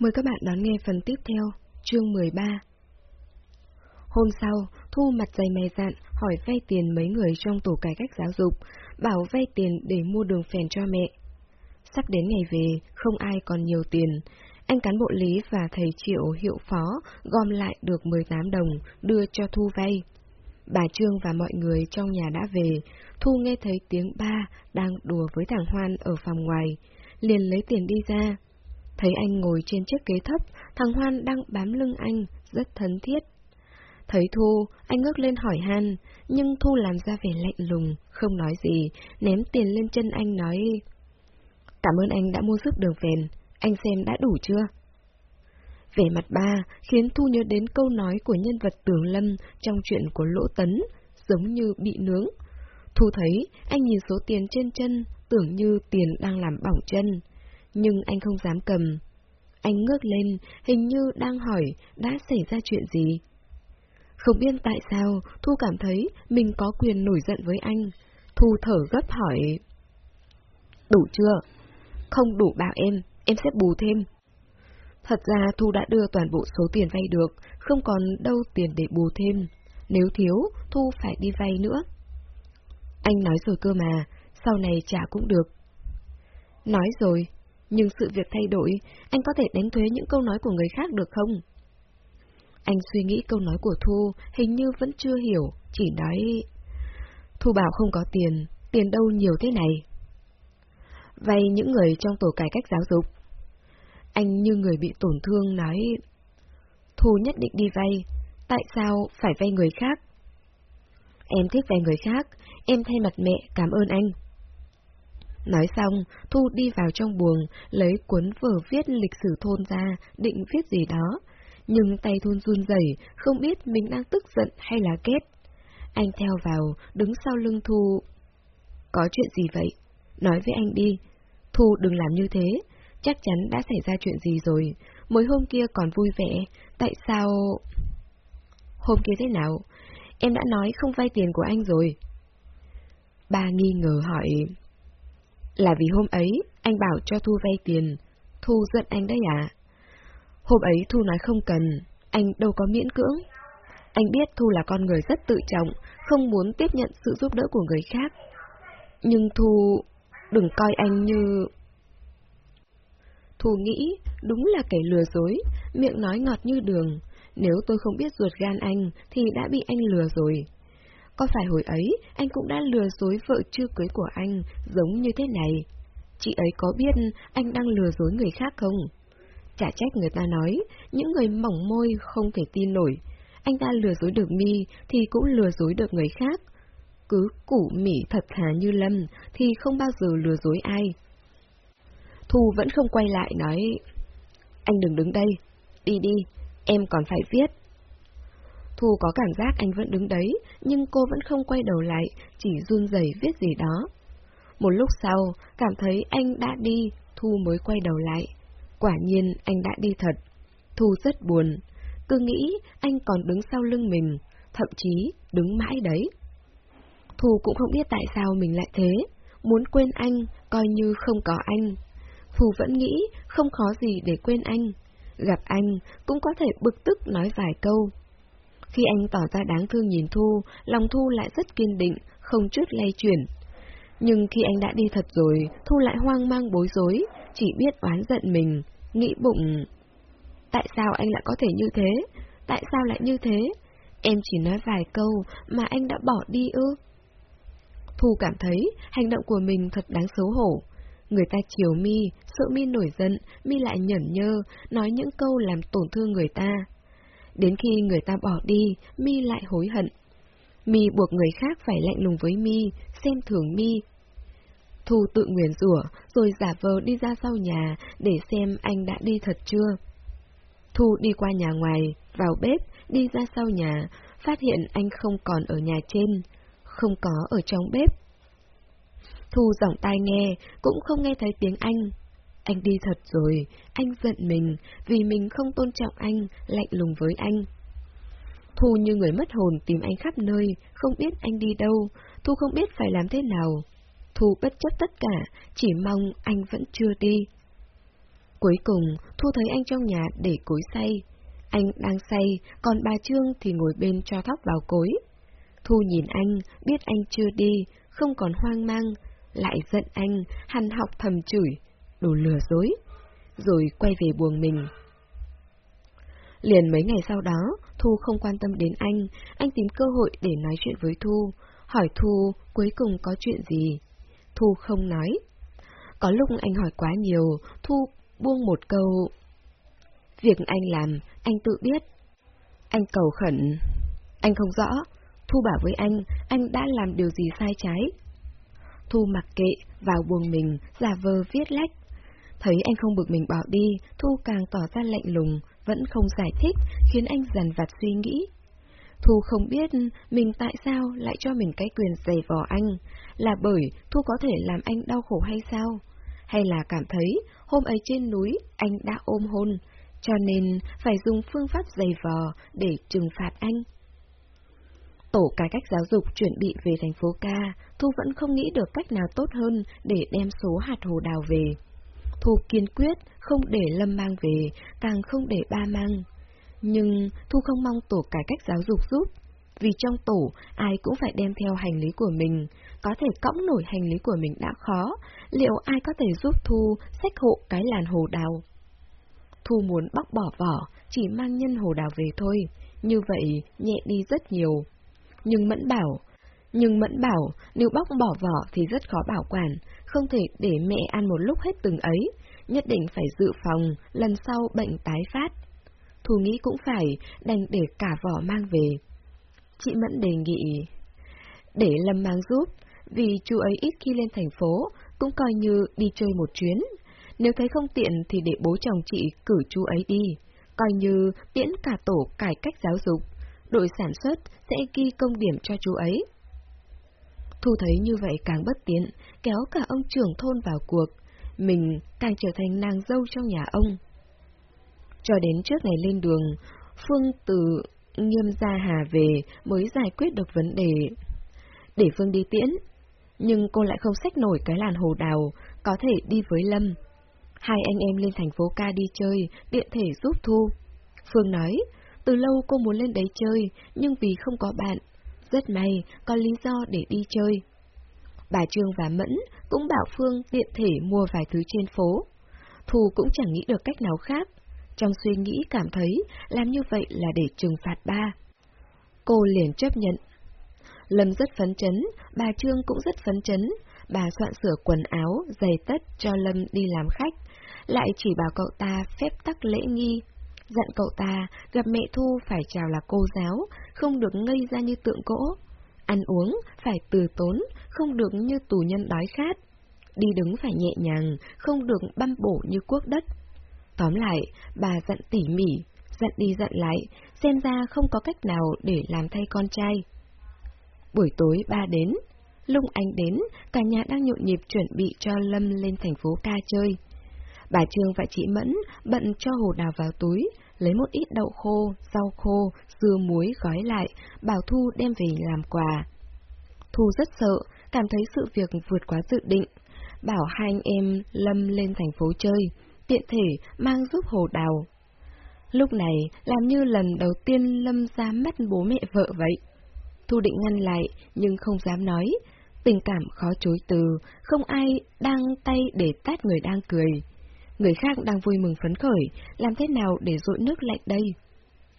Mời các bạn đón nghe phần tiếp theo, chương 13. Hôm sau, Thu mặt dày mày dạn hỏi vay tiền mấy người trong tổ cải cách giáo dục, bảo vay tiền để mua đường phèn cho mẹ. Sắp đến ngày về, không ai còn nhiều tiền. Anh cán bộ lý và thầy Triệu hiệu phó gom lại được 18 đồng đưa cho Thu vay. Bà Trương và mọi người trong nhà đã về, Thu nghe thấy tiếng ba đang đùa với thằng Hoan ở phòng ngoài, liền lấy tiền đi ra. Thấy anh ngồi trên chiếc ghế thấp, thằng Hoan đang bám lưng anh, rất thân thiết. Thấy Thu, anh ngước lên hỏi Han, nhưng Thu làm ra vẻ lạnh lùng, không nói gì, ném tiền lên chân anh nói... Cảm ơn anh đã mua giúp đường phèn, anh xem đã đủ chưa? Vẻ mặt ba khiến Thu nhớ đến câu nói của nhân vật Tường Lâm trong chuyện của Lỗ Tấn, giống như bị nướng. Thu thấy anh nhìn số tiền trên chân, tưởng như tiền đang làm bỏng chân nhưng anh không dám cầm. Anh ngước lên, hình như đang hỏi đã xảy ra chuyện gì. Không biết tại sao, Thu cảm thấy mình có quyền nổi giận với anh. Thu thở gấp hỏi. Đủ chưa? Không đủ bảo em, em sẽ bù thêm. Thật ra Thu đã đưa toàn bộ số tiền vay được, không còn đâu tiền để bù thêm. Nếu thiếu, Thu phải đi vay nữa. Anh nói rồi cơ mà, sau này trả cũng được. Nói rồi, nhưng sự việc thay đổi, anh có thể đánh thuế những câu nói của người khác được không? Anh suy nghĩ câu nói của Thu, hình như vẫn chưa hiểu, chỉ nói... Thu bảo không có tiền, tiền đâu nhiều thế này. Vay những người trong tổ cải cách giáo dục. Anh như người bị tổn thương nói... Thu nhất định đi vay, tại sao phải vay người khác? Em thích vay người khác, em thay mặt mẹ cảm ơn anh. Nói xong, Thu đi vào trong buồng, lấy cuốn vở viết lịch sử thôn ra, định viết gì đó. Nhưng tay thôn run rẩy, không biết mình đang tức giận hay là kết. Anh theo vào, đứng sau lưng Thu. Có chuyện gì vậy? Nói với anh đi. Thu đừng làm như thế, chắc chắn đã xảy ra chuyện gì rồi. Mới hôm kia còn vui vẻ, tại sao... Hôm kia thế nào? Em đã nói không vay tiền của anh rồi. Ba nghi ngờ hỏi... Là vì hôm ấy, anh bảo cho Thu vay tiền. Thu giận anh đấy à? Hôm ấy Thu nói không cần, anh đâu có miễn cưỡng. Anh biết Thu là con người rất tự trọng, không muốn tiếp nhận sự giúp đỡ của người khác. Nhưng Thu... đừng coi anh như... Thu nghĩ đúng là kẻ lừa dối, miệng nói ngọt như đường. Nếu tôi không biết ruột gan anh thì đã bị anh lừa rồi. Có phải hồi ấy anh cũng đã lừa dối vợ chưa cưới của anh giống như thế này? Chị ấy có biết anh đang lừa dối người khác không? Chả trách người ta nói, những người mỏng môi không thể tin nổi. Anh ta lừa dối được mi thì cũng lừa dối được người khác. Cứ củ mỉ thật thà như Lâm thì không bao giờ lừa dối ai. Thu vẫn không quay lại nói, anh đừng đứng đây, đi đi, em còn phải viết. Thu có cảm giác anh vẫn đứng đấy, nhưng cô vẫn không quay đầu lại, chỉ run rẩy viết gì đó. Một lúc sau, cảm thấy anh đã đi, Thu mới quay đầu lại. Quả nhiên anh đã đi thật. Thu rất buồn, cứ nghĩ anh còn đứng sau lưng mình, thậm chí đứng mãi đấy. Thu cũng không biết tại sao mình lại thế, muốn quên anh, coi như không có anh. Thu vẫn nghĩ không khó gì để quên anh. Gặp anh cũng có thể bực tức nói vài câu, khi anh tỏ ra đáng thương nhìn Thu, lòng Thu lại rất kiên định, không chút lay chuyển. Nhưng khi anh đã đi thật rồi, Thu lại hoang mang bối rối, chỉ biết oán giận mình, nghĩ bụng. Tại sao anh lại có thể như thế? Tại sao lại như thế? Em chỉ nói vài câu mà anh đã bỏ đi ư? Thu cảm thấy hành động của mình thật đáng xấu hổ. Người ta chiều mi, sợ mi nổi giận, mi lại nhẫn nhơ, nói những câu làm tổn thương người ta. Đến khi người ta bỏ đi, mi lại hối hận. Mi buộc người khác phải lạnh lùng với mi, xem thường mi. Thu tự nguyền rủa rồi giả vờ đi ra sau nhà để xem anh đã đi thật chưa. Thu đi qua nhà ngoài, vào bếp, đi ra sau nhà, phát hiện anh không còn ở nhà trên, không có ở trong bếp. Thu giọng tai nghe, cũng không nghe thấy tiếng anh, anh đi thật rồi, anh giận mình, vì mình không tôn trọng anh, lạnh lùng với anh. Thu như người mất hồn tìm anh khắp nơi, không biết anh đi đâu, Thu không biết phải làm thế nào. Thu bất chấp tất cả, chỉ mong anh vẫn chưa đi. Cuối cùng, Thu thấy anh trong nhà để cối say. Anh đang say, còn bà Trương thì ngồi bên cho thóc vào cối. Thu nhìn anh, biết anh chưa đi, không còn hoang mang, lại giận anh, hằn học thầm chửi, đồ lừa dối, rồi quay về buồng mình. Liền mấy ngày sau đó, Thu không quan tâm đến anh, anh tìm cơ hội để nói chuyện với Thu, hỏi Thu cuối cùng có chuyện gì. Thu không nói. Có lúc anh hỏi quá nhiều, Thu buông một câu. Việc anh làm, anh tự biết. Anh cầu khẩn. Anh không rõ. Thu bảo với anh, anh đã làm điều gì sai trái. Thu mặc kệ, vào buồng mình, giả vờ viết lách. Thấy anh không bực mình bỏ đi, Thu càng tỏ ra lạnh lùng, vẫn không giải thích, khiến anh dần vặt suy nghĩ. Thu không biết mình tại sao lại cho mình cái quyền giày vò anh, là bởi Thu có thể làm anh đau khổ hay sao? Hay là cảm thấy hôm ấy trên núi anh đã ôm hôn, cho nên phải dùng phương pháp giày vò để trừng phạt anh? Tổ cải cách giáo dục chuẩn bị về thành phố ca, Thu vẫn không nghĩ được cách nào tốt hơn để đem số hạt hồ đào về. Thu kiên quyết không để Lâm mang về, càng không để ba mang. Nhưng Thu không mong tổ cải cách giáo dục giúp, vì trong tổ ai cũng phải đem theo hành lý của mình, có thể cõng nổi hành lý của mình đã khó, liệu ai có thể giúp Thu xách hộ cái làn hồ đào? Thu muốn bóc bỏ vỏ, chỉ mang nhân hồ đào về thôi, như vậy nhẹ đi rất nhiều. Nhưng Mẫn bảo, nhưng Mẫn bảo nếu bóc bỏ vỏ thì rất khó bảo quản, không thể để mẹ ăn một lúc hết từng ấy, nhất định phải dự phòng, lần sau bệnh tái phát. Thu nghĩ cũng phải, đành để cả vỏ mang về. Chị Mẫn đề nghị, để Lâm mang giúp, vì chú ấy ít khi lên thành phố, cũng coi như đi chơi một chuyến. Nếu thấy không tiện thì để bố chồng chị cử chú ấy đi, coi như tiễn cả tổ cải cách giáo dục. Đội sản xuất sẽ ghi công điểm cho chú ấy. Thu thấy như vậy càng bất tiện, kéo cả ông trưởng thôn vào cuộc, mình càng trở thành nàng dâu trong nhà ông. Cho đến trước ngày lên đường, Phương từ nghiêm gia hà về mới giải quyết được vấn đề. Để Phương đi tiễn, nhưng cô lại không xách nổi cái làn hồ đào, có thể đi với Lâm. Hai anh em lên thành phố ca đi chơi, điện thể giúp Thu. Phương nói, từ lâu cô muốn lên đấy chơi, nhưng vì không có bạn, rất may có lý do để đi chơi. Bà Trương và Mẫn cũng bảo Phương tiện thể mua vài thứ trên phố. Thù cũng chẳng nghĩ được cách nào khác. Trong suy nghĩ cảm thấy làm như vậy là để trừng phạt ba. Cô liền chấp nhận. Lâm rất phấn chấn, bà Trương cũng rất phấn chấn. Bà soạn sửa quần áo, giày tất cho Lâm đi làm khách, lại chỉ bảo cậu ta phép tắc lễ nghi. Dặn cậu ta gặp mẹ Thu phải chào là cô giáo, không được ngây ra như tượng gỗ. Ăn uống phải từ tốn, không được như tù nhân đói khát. Đi đứng phải nhẹ nhàng, không được băm bổ như quốc đất. Tóm lại, bà dặn tỉ mỉ, dặn đi dặn lại, xem ra không có cách nào để làm thay con trai. Buổi tối ba đến, lung anh đến, cả nhà đang nhộn nhịp chuẩn bị cho Lâm lên thành phố ca chơi. Bà Trương và chị Mẫn bận cho hồ đào vào túi, lấy một ít đậu khô, rau khô, dưa muối gói lại, bảo Thu đem về làm quà. Thu rất sợ, cảm thấy sự việc vượt quá dự định. Bảo hai anh em Lâm lên thành phố chơi, tiện thể mang giúp hồ đào. Lúc này, làm như lần đầu tiên Lâm ra mắt bố mẹ vợ vậy. Thu định ngăn lại, nhưng không dám nói. Tình cảm khó chối từ, không ai đang tay để tát người đang cười. Người khác đang vui mừng phấn khởi, làm thế nào để dội nước lạnh đây?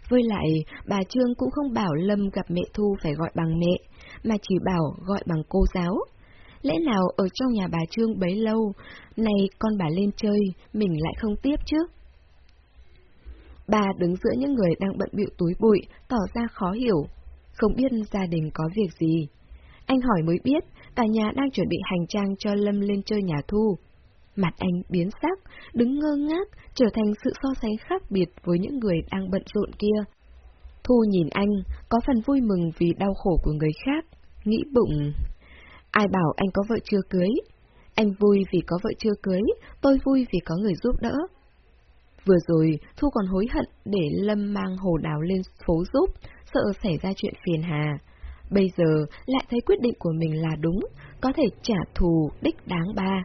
Với lại, bà Trương cũng không bảo Lâm gặp mẹ Thu phải gọi bằng mẹ, mà chỉ bảo gọi bằng cô giáo. Lẽ nào ở trong nhà bà Trương bấy lâu, này con bà lên chơi, mình lại không tiếp chứ? Bà đứng giữa những người đang bận bịu túi bụi, tỏ ra khó hiểu, không biết gia đình có việc gì. Anh hỏi mới biết, cả nhà đang chuẩn bị hành trang cho Lâm lên chơi nhà Thu. Mặt anh biến sắc, đứng ngơ ngác, trở thành sự so sánh khác biệt với những người đang bận rộn kia. Thu nhìn anh, có phần vui mừng vì đau khổ của người khác, nghĩ bụng. Ai bảo anh có vợ chưa cưới? Anh vui vì có vợ chưa cưới, tôi vui vì có người giúp đỡ. Vừa rồi, Thu còn hối hận để Lâm mang hồ đào lên phố giúp, sợ xảy ra chuyện phiền hà. Bây giờ lại thấy quyết định của mình là đúng, có thể trả thù đích đáng ba.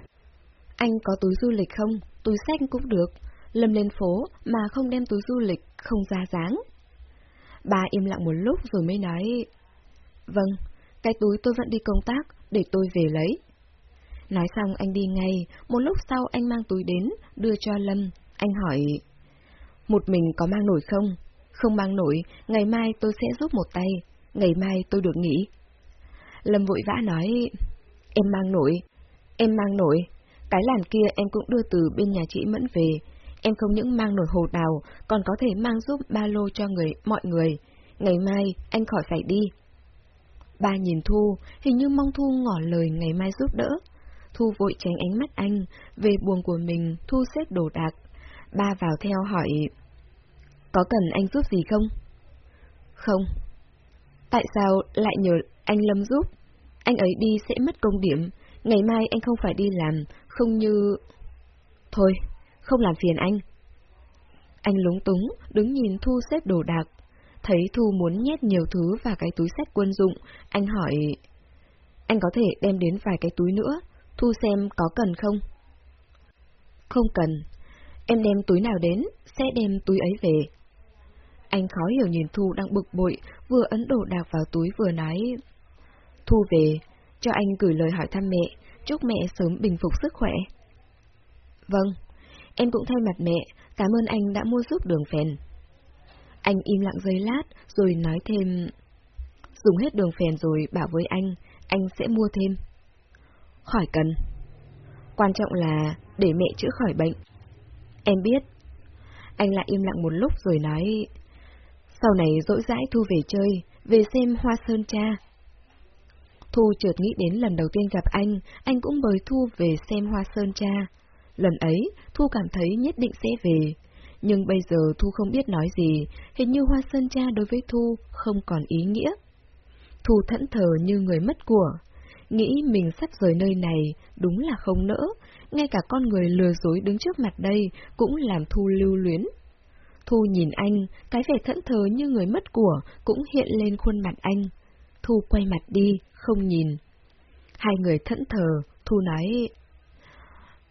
Anh có túi du lịch không? Túi xách cũng được. Lâm lên phố mà không đem túi du lịch, không ra dáng. Bà im lặng một lúc rồi mới nói, Vâng, cái túi tôi vẫn đi công tác, để tôi về lấy. Nói xong anh đi ngay, một lúc sau anh mang túi đến, đưa cho Lâm. Anh hỏi, một mình có mang nổi không? Không mang nổi, ngày mai tôi sẽ giúp một tay, ngày mai tôi được nghỉ. Lâm vội vã nói, em mang nổi, em mang nổi, cái làn kia em cũng đưa từ bên nhà chị Mẫn về, em không những mang nổi hồ đào, còn có thể mang giúp ba lô cho người mọi người. Ngày mai anh khỏi phải đi. Ba nhìn Thu, hình như mong Thu ngỏ lời ngày mai giúp đỡ. Thu vội tránh ánh mắt anh, về buồng của mình, Thu xếp đồ đạc. Ba vào theo hỏi, có cần anh giúp gì không? Không. Tại sao lại nhờ anh Lâm giúp? Anh ấy đi sẽ mất công điểm, ngày mai anh không phải đi làm, không như... Thôi, không làm phiền anh. Anh lúng túng, đứng nhìn Thu xếp đồ đạc. Thấy Thu muốn nhét nhiều thứ vào cái túi sách quân dụng, anh hỏi... Anh có thể đem đến vài cái túi nữa, Thu xem có cần không? Không cần. Em đem túi nào đến, sẽ đem túi ấy về. Anh khó hiểu nhìn Thu đang bực bội, vừa ấn đồ đạc vào túi vừa nói. Thu về, cho anh gửi lời hỏi thăm mẹ, chúc mẹ sớm bình phục sức khỏe. Vâng, em cũng thay mặt mẹ, cảm ơn anh đã mua giúp đường phèn. Anh im lặng giây lát, rồi nói thêm... Dùng hết đường phèn rồi bảo với anh, anh sẽ mua thêm. Khỏi cần. Quan trọng là để mẹ chữa khỏi bệnh. Em biết. Anh lại im lặng một lúc rồi nói... Sau này dỗi dãi Thu về chơi, về xem hoa sơn cha. Thu chợt nghĩ đến lần đầu tiên gặp anh, anh cũng mời Thu về xem hoa sơn cha. Lần ấy, Thu cảm thấy nhất định sẽ về. Nhưng bây giờ Thu không biết nói gì, hình như hoa sơn cha đối với Thu không còn ý nghĩa. Thu thẫn thờ như người mất của. Nghĩ mình sắp rời nơi này, đúng là không nỡ, ngay cả con người lừa dối đứng trước mặt đây cũng làm Thu lưu luyến. Thu nhìn anh, cái vẻ thẫn thờ như người mất của cũng hiện lên khuôn mặt anh. Thu quay mặt đi, không nhìn. Hai người thẫn thờ, Thu nói...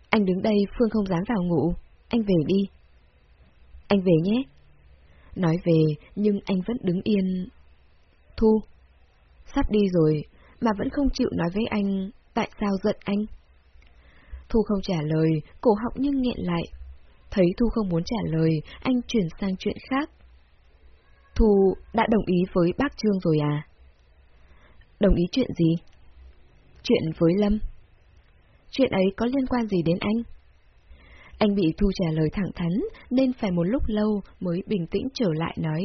Anh đứng đây Phương không dám vào ngủ, anh về đi. Anh về nhé. Nói về, nhưng anh vẫn đứng yên. Thu, sắp đi rồi, mà vẫn không chịu nói với anh tại sao giận anh. Thu không trả lời, cổ họng nhưng nghẹn lại. Thấy Thu không muốn trả lời, anh chuyển sang chuyện khác. Thu đã đồng ý với bác Trương rồi à? Đồng ý chuyện gì? Chuyện với Lâm. Chuyện ấy có liên quan gì đến anh? Anh bị Thu trả lời thẳng thắn, nên phải một lúc lâu mới bình tĩnh trở lại nói...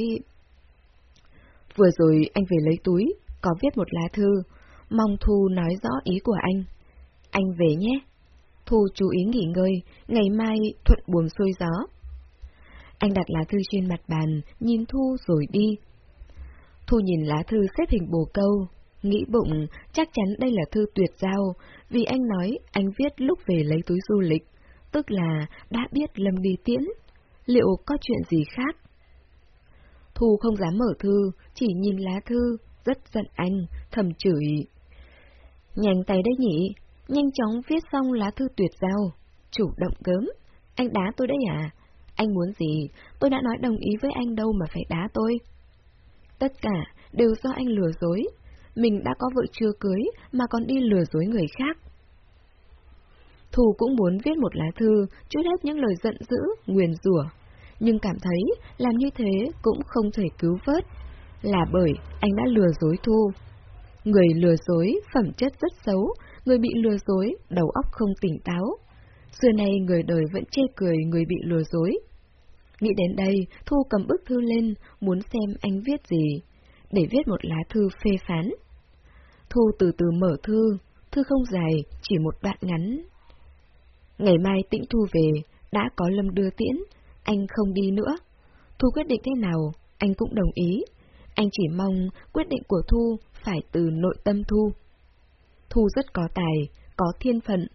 Vừa rồi anh về lấy túi, có viết một lá thư, mong Thu nói rõ ý của anh. Anh về nhé. Thu chú ý nghỉ ngơi, ngày mai thuận buồm xuôi gió. Anh đặt lá thư trên mặt bàn, nhìn Thu rồi đi. Thu nhìn lá thư xếp hình bồ câu, nghĩ bụng chắc chắn đây là thư tuyệt giao, vì anh nói anh viết lúc về lấy túi du lịch, tức là đã biết Lâm đi tiễn. Liệu có chuyện gì khác? Thu không dám mở thư, chỉ nhìn lá thư, rất giận anh, thầm chửi. Nhanh tay đấy nhỉ, nhanh chóng viết xong lá thư tuyệt giao, chủ động gớm. Anh đá tôi đấy à? Anh muốn gì? Tôi đã nói đồng ý với anh đâu mà phải đá tôi. Tất cả đều do anh lừa dối. Mình đã có vợ chưa cưới mà còn đi lừa dối người khác. Thù cũng muốn viết một lá thư, chút hết những lời giận dữ, nguyền rủa, nhưng cảm thấy làm như thế cũng không thể cứu vớt, là bởi anh đã lừa dối Thu. Người lừa dối, phẩm chất rất xấu, người bị lừa dối, đầu óc không tỉnh táo. Xưa nay người đời vẫn chê cười người bị lừa dối. Nghĩ đến đây, Thu cầm bức thư lên, muốn xem anh viết gì, để viết một lá thư phê phán. Thu từ từ mở thư, thư không dài, chỉ một đoạn ngắn. Ngày mai tĩnh Thu về, đã có Lâm đưa tiễn, anh không đi nữa. Thu quyết định thế nào, anh cũng đồng ý. Anh chỉ mong quyết định của Thu phải từ nội tâm Thu. Thu rất có tài, có thiên phận,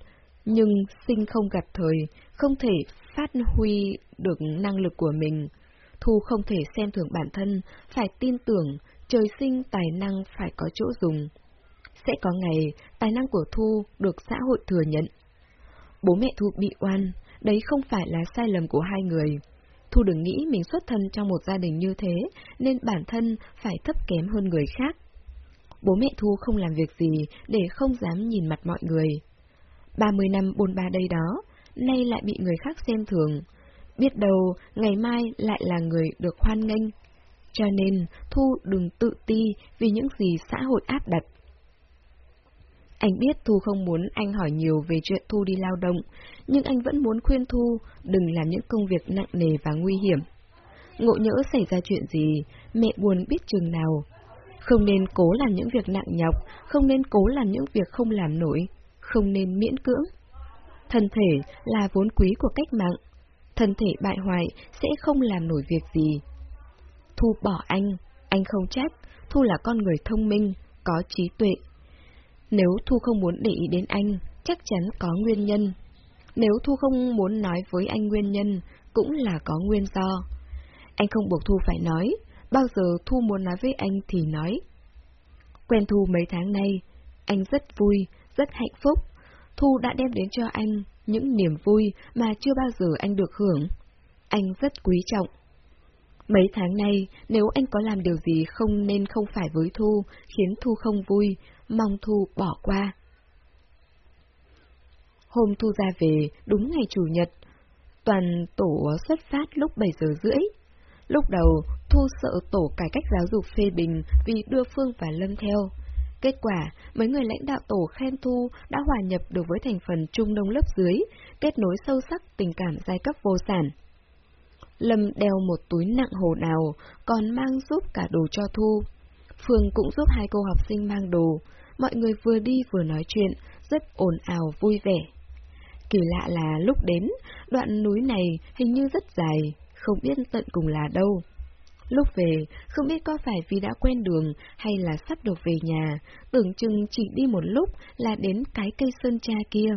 nhưng sinh không gặp thời, không thể phát huy được năng lực của mình. Thu không thể xem thường bản thân, phải tin tưởng, trời sinh tài năng phải có chỗ dùng. Sẽ có ngày, tài năng của Thu được xã hội thừa nhận. Bố mẹ Thu bị oan, đấy không phải là sai lầm của hai người. Thu đừng nghĩ mình xuất thân trong một gia đình như thế, nên bản thân phải thấp kém hơn người khác. Bố mẹ Thu không làm việc gì để không dám nhìn mặt mọi người. 30 năm bôn ba đây đó, nay lại bị người khác xem thường. Biết đâu, ngày mai lại là người được hoan nghênh. Cho nên, Thu đừng tự ti vì những gì xã hội áp đặt. Anh biết Thu không muốn anh hỏi nhiều về chuyện Thu đi lao động, nhưng anh vẫn muốn khuyên Thu đừng làm những công việc nặng nề và nguy hiểm. Ngộ nhỡ xảy ra chuyện gì, mẹ buồn biết chừng nào. Không nên cố làm những việc nặng nhọc, không nên cố làm những việc không làm nổi, không nên miễn cưỡng. Thân thể là vốn quý của cách mạng, thân thể bại hoại sẽ không làm nổi việc gì. Thu bỏ anh, anh không trách, Thu là con người thông minh, có trí tuệ. Nếu Thu không muốn để ý đến anh, chắc chắn có nguyên nhân. Nếu Thu không muốn nói với anh nguyên nhân, cũng là có nguyên do. Anh không buộc Thu phải nói, bao giờ Thu muốn nói với anh thì nói. Quen Thu mấy tháng nay, anh rất vui, rất hạnh phúc. Thu đã đem đến cho anh những niềm vui mà chưa bao giờ anh được hưởng. Anh rất quý trọng. Mấy tháng nay, nếu anh có làm điều gì không nên không phải với Thu, khiến Thu không vui, mong Thu bỏ qua. Hôm Thu ra về, đúng ngày Chủ nhật, toàn tổ xuất phát lúc 7 giờ rưỡi. Lúc đầu, Thu sợ tổ cải cách giáo dục phê bình vì đưa Phương và Lâm theo. Kết quả, mấy người lãnh đạo tổ khen Thu đã hòa nhập được với thành phần trung đông lớp dưới, kết nối sâu sắc tình cảm giai cấp vô sản. Lâm đeo một túi nặng hồ đào, còn mang giúp cả đồ cho Thu. Phương cũng giúp hai cô học sinh mang đồ. Mọi người vừa đi vừa nói chuyện, rất ồn ào vui vẻ. Kỳ lạ là lúc đến, đoạn núi này hình như rất dài, không biết tận cùng là đâu. Lúc về, không biết có phải vì đã quen đường hay là sắp được về nhà, tưởng chừng chỉ đi một lúc là đến cái cây sơn cha kia.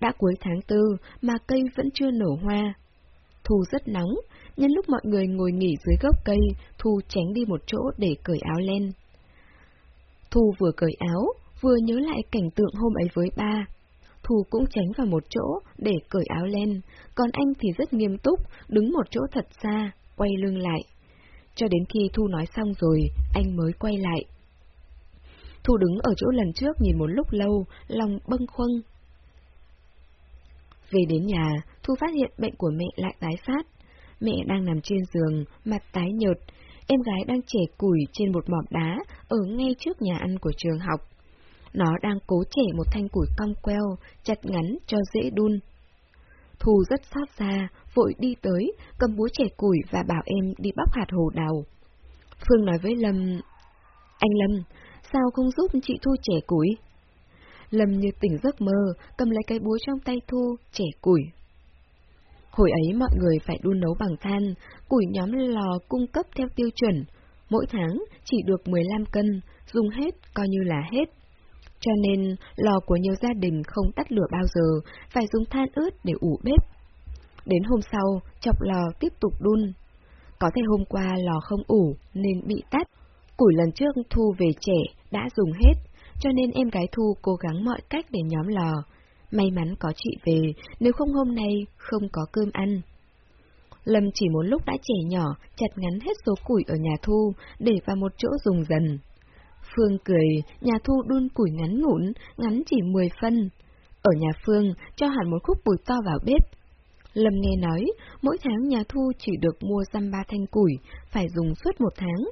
Đã cuối tháng tư mà cây vẫn chưa nở hoa. Thu rất nóng, nhân lúc mọi người ngồi nghỉ dưới gốc cây, Thu tránh đi một chỗ để cởi áo lên. Thu vừa cởi áo, vừa nhớ lại cảnh tượng hôm ấy với ba. Thu cũng tránh vào một chỗ để cởi áo lên, còn anh thì rất nghiêm túc, đứng một chỗ thật xa, quay lưng lại. Cho đến khi Thu nói xong rồi, anh mới quay lại. Thu đứng ở chỗ lần trước nhìn một lúc lâu, lòng bâng khuâng. Về đến nhà, Thu phát hiện bệnh của mẹ lại tái phát. Mẹ đang nằm trên giường, mặt tái nhợt, em gái đang trẻ củi trên một mỏm đá ở ngay trước nhà ăn của trường học. Nó đang cố trẻ một thanh củi cong queo, chặt ngắn cho dễ đun. Thu rất xót xa, vội đi tới, cầm búa trẻ củi và bảo em đi bóc hạt hồ đào. Phương nói với Lâm, Anh Lâm, sao không giúp chị Thu trẻ củi? Lâm như tỉnh giấc mơ, cầm lấy cái búa trong tay Thu, trẻ củi. Hồi ấy mọi người phải đun nấu bằng than, củi nhóm lò cung cấp theo tiêu chuẩn, mỗi tháng chỉ được 15 cân, dùng hết coi như là hết. Cho nên lò của nhiều gia đình không tắt lửa bao giờ, phải dùng than ướt để ủ bếp. Đến hôm sau, chọc lò tiếp tục đun. Có thể hôm qua lò không ủ nên bị tắt. Củi lần trước Thu về trẻ đã dùng hết, cho nên em gái Thu cố gắng mọi cách để nhóm lò. May mắn có chị về, nếu không hôm nay không có cơm ăn. Lâm chỉ một lúc đã trẻ nhỏ, chặt ngắn hết số củi ở nhà Thu, để vào một chỗ dùng dần. Phương cười, nhà Thu đun củi ngắn ngủn, ngắn chỉ 10 phân. Ở nhà Phương, cho hẳn một khúc củi to vào bếp. Lâm nghe nói, mỗi tháng nhà Thu chỉ được mua xăm ba thanh củi, phải dùng suốt một tháng.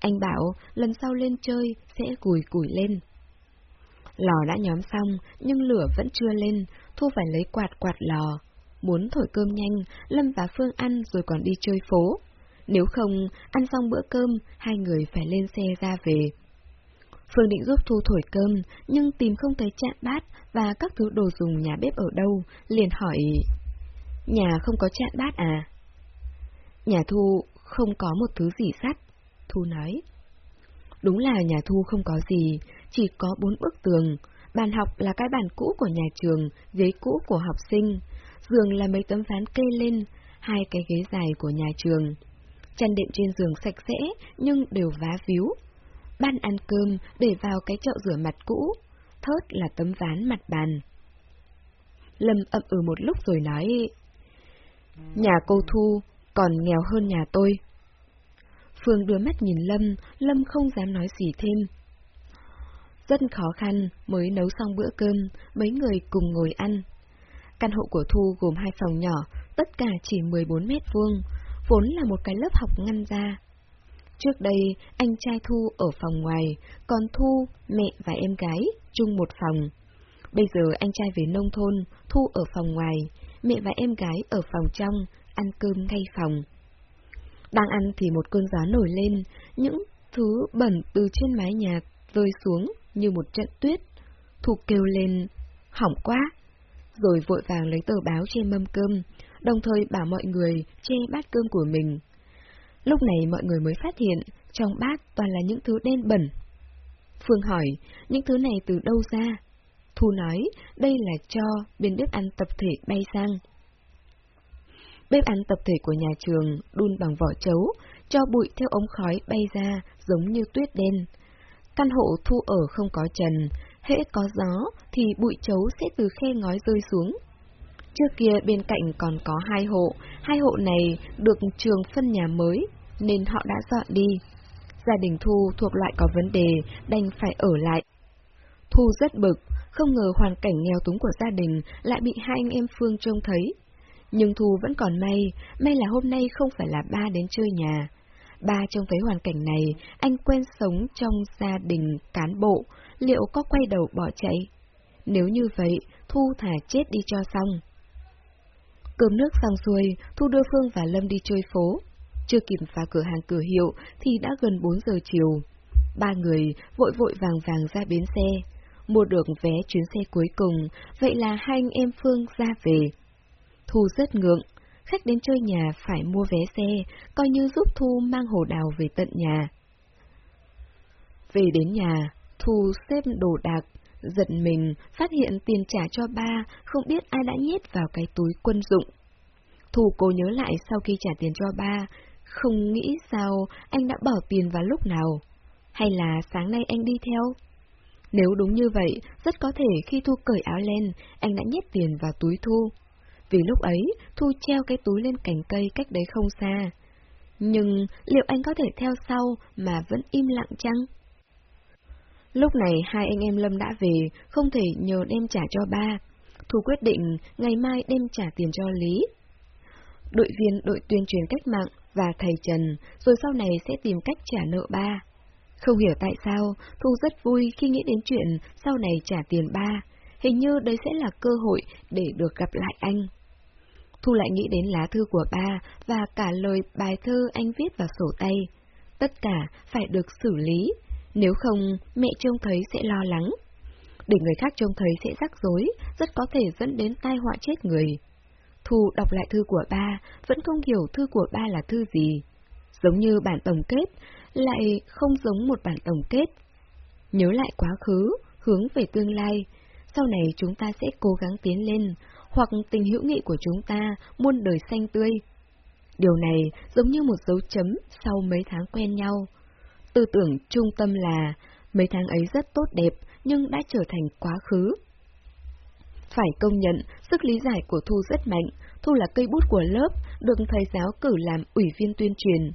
Anh bảo, lần sau lên chơi, sẽ củi củi lên. Lò đã nhóm xong, nhưng lửa vẫn chưa lên, Thu phải lấy quạt quạt lò. Muốn thổi cơm nhanh, Lâm và Phương ăn rồi còn đi chơi phố. Nếu không, ăn xong bữa cơm, hai người phải lên xe ra về. Phương định giúp Thu thổi cơm, nhưng tìm không thấy chạn bát và các thứ đồ dùng nhà bếp ở đâu, liền hỏi... Nhà không có chạn bát à? Nhà Thu không có một thứ gì sắt, Thu nói. Đúng là nhà Thu không có gì, chỉ có bốn bức tường. Bàn học là cái bàn cũ của nhà trường, ghế cũ của học sinh. Giường là mấy tấm ván kê lên, hai cái ghế dài của nhà trường. Chăn đệm trên giường sạch sẽ, nhưng đều vá víu. Ban ăn cơm để vào cái chậu rửa mặt cũ, thớt là tấm ván mặt bàn. Lâm ậm ừ một lúc rồi nói, Nhà cô Thu còn nghèo hơn nhà tôi. Phương đưa mắt nhìn Lâm, Lâm không dám nói gì thêm. Rất khó khăn mới nấu xong bữa cơm, mấy người cùng ngồi ăn. Căn hộ của Thu gồm hai phòng nhỏ, tất cả chỉ 14 mét vuông, vốn là một cái lớp học ngăn ra. Trước đây, anh trai Thu ở phòng ngoài, còn Thu, mẹ và em gái chung một phòng. Bây giờ anh trai về nông thôn, Thu ở phòng ngoài, mẹ và em gái ở phòng trong, ăn cơm ngay phòng. Đang ăn thì một cơn gió nổi lên, những thứ bẩn từ trên mái nhà rơi xuống như một trận tuyết. Thu kêu lên, hỏng quá, rồi vội vàng lấy tờ báo che mâm cơm, đồng thời bảo mọi người che bát cơm của mình. Lúc này mọi người mới phát hiện, trong bát toàn là những thứ đen bẩn. Phương hỏi, những thứ này từ đâu ra? Thu nói, đây là cho bên bếp ăn tập thể bay sang. Bếp ăn tập thể của nhà trường đun bằng vỏ chấu, cho bụi theo ống khói bay ra giống như tuyết đen. Căn hộ thu ở không có trần, hễ có gió thì bụi chấu sẽ từ khe ngói rơi xuống. Trước kia bên cạnh còn có hai hộ, hai hộ này được trường phân nhà mới, nên họ đã dọn đi. Gia đình Thu thuộc loại có vấn đề, đành phải ở lại. Thu rất bực, không ngờ hoàn cảnh nghèo túng của gia đình lại bị hai anh em Phương trông thấy. Nhưng Thu vẫn còn may, may là hôm nay không phải là ba đến chơi nhà. Ba trong thấy hoàn cảnh này, anh quen sống trong gia đình cán bộ, liệu có quay đầu bỏ chạy? Nếu như vậy, Thu thả chết đi cho xong. Cơm nước xong xuôi, Thu đưa Phương và Lâm đi chơi phố. Chưa kịp phá cửa hàng cửa hiệu thì đã gần 4 giờ chiều. Ba người vội vội vàng vàng ra bến xe, mua được vé chuyến xe cuối cùng, vậy là hai anh em Phương ra về. Thu rất ngượng, khách đến chơi nhà phải mua vé xe, coi như giúp Thu mang hồ đào về tận nhà. Về đến nhà, Thu xếp đồ đạc, giật mình, phát hiện tiền trả cho ba, không biết ai đã nhét vào cái túi quân dụng. Thu cố nhớ lại sau khi trả tiền cho ba, không nghĩ sao anh đã bỏ tiền vào lúc nào. Hay là sáng nay anh đi theo? Nếu đúng như vậy, rất có thể khi Thu cởi áo lên, anh đã nhét tiền vào túi Thu. Vì lúc ấy, Thu treo cái túi lên cành cây cách đấy không xa. Nhưng liệu anh có thể theo sau mà vẫn im lặng chăng? Lúc này hai anh em Lâm đã về, không thể nhờ đem trả cho ba. Thu quyết định ngày mai đem trả tiền cho Lý. Đội viên đội tuyên truyền cách mạng và thầy Trần, rồi sau này sẽ tìm cách trả nợ ba. Không hiểu tại sao, Thu rất vui khi nghĩ đến chuyện sau này trả tiền ba, hình như đấy sẽ là cơ hội để được gặp lại anh. Thu lại nghĩ đến lá thư của ba và cả lời bài thơ anh viết vào sổ tay. Tất cả phải được xử lý, nếu không mẹ trông thấy sẽ lo lắng. Để người khác trông thấy sẽ rắc rối, rất có thể dẫn đến tai họa chết người. Thu đọc lại thư của ba, vẫn không hiểu thư của ba là thư gì. Giống như bản tổng kết, lại không giống một bản tổng kết. Nhớ lại quá khứ, hướng về tương lai, sau này chúng ta sẽ cố gắng tiến lên, hoặc tình hữu nghị của chúng ta muôn đời xanh tươi. Điều này giống như một dấu chấm sau mấy tháng quen nhau. Tư tưởng trung tâm là mấy tháng ấy rất tốt đẹp nhưng đã trở thành quá khứ. Phải công nhận, sức lý giải của Thu rất mạnh, Thu là cây bút của lớp, được thầy giáo cử làm ủy viên tuyên truyền,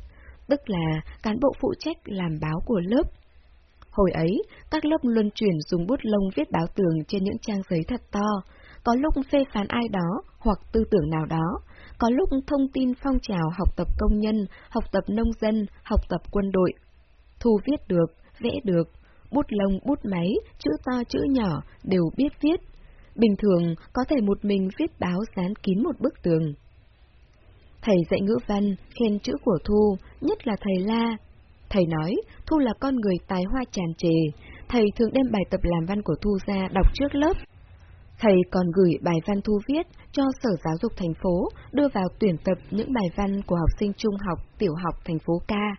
tức là cán bộ phụ trách làm báo của lớp. Hồi ấy, các lớp luân chuyển dùng bút lông viết báo tường trên những trang giấy thật to, có lúc phê phán ai đó hoặc tư tưởng nào đó, có lúc thông tin phong trào học tập công nhân, học tập nông dân, học tập quân đội. Thu viết được, vẽ được, bút lông, bút máy, chữ to chữ nhỏ đều biết viết. Bình thường có thể một mình viết báo dán kín một bức tường. Thầy dạy ngữ văn, khen chữ của Thu, nhất là thầy La. Thầy nói, Thu là con người tài hoa tràn trề, thầy thường đem bài tập làm văn của Thu ra đọc trước lớp. Thầy còn gửi bài văn Thu viết cho Sở Giáo dục thành phố đưa vào tuyển tập những bài văn của học sinh trung học, tiểu học thành phố ca.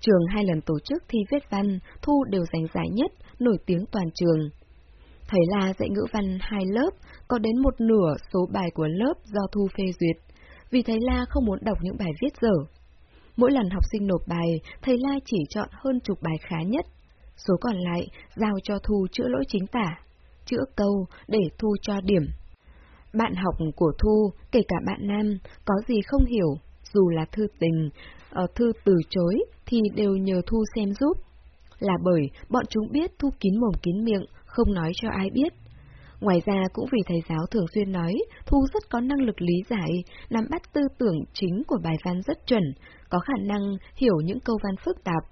Trường hai lần tổ chức thi viết văn, Thu đều giành giải nhất, nổi tiếng toàn trường. Thầy La dạy ngữ văn hai lớp, có đến một nửa số bài của lớp do Thu phê duyệt, vì thầy La không muốn đọc những bài viết dở. Mỗi lần học sinh nộp bài, thầy La chỉ chọn hơn chục bài khá nhất, số còn lại giao cho Thu chữa lỗi chính tả, chữa câu để Thu cho điểm. Bạn học của Thu, kể cả bạn Nam, có gì không hiểu, dù là thư tình, ờ, thư từ chối, thì đều nhờ Thu xem giúp. Là bởi bọn chúng biết Thu kín mồm kín miệng, không nói cho ai biết. Ngoài ra cũng vì thầy giáo thường xuyên nói, Thu rất có năng lực lý giải, nắm bắt tư tưởng chính của bài văn rất chuẩn, có khả năng hiểu những câu văn phức tạp.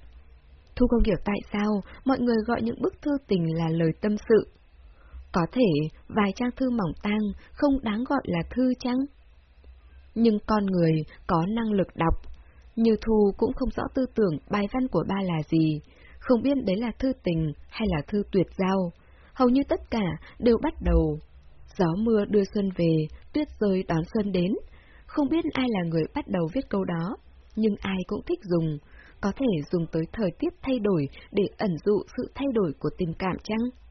Thu không hiểu tại sao mọi người gọi những bức thư tình là lời tâm sự. Có thể vài trang thư mỏng tang không đáng gọi là thư chăng? Nhưng con người có năng lực đọc. Như Thu cũng không rõ tư tưởng bài văn của ba là gì, không biết đấy là thư tình hay là thư tuyệt giao. Hầu như tất cả đều bắt đầu. Gió mưa đưa xuân về, tuyết rơi đón xuân đến. Không biết ai là người bắt đầu viết câu đó, nhưng ai cũng thích dùng, có thể dùng tới thời tiết thay đổi để ẩn dụ sự thay đổi của tình cảm chăng?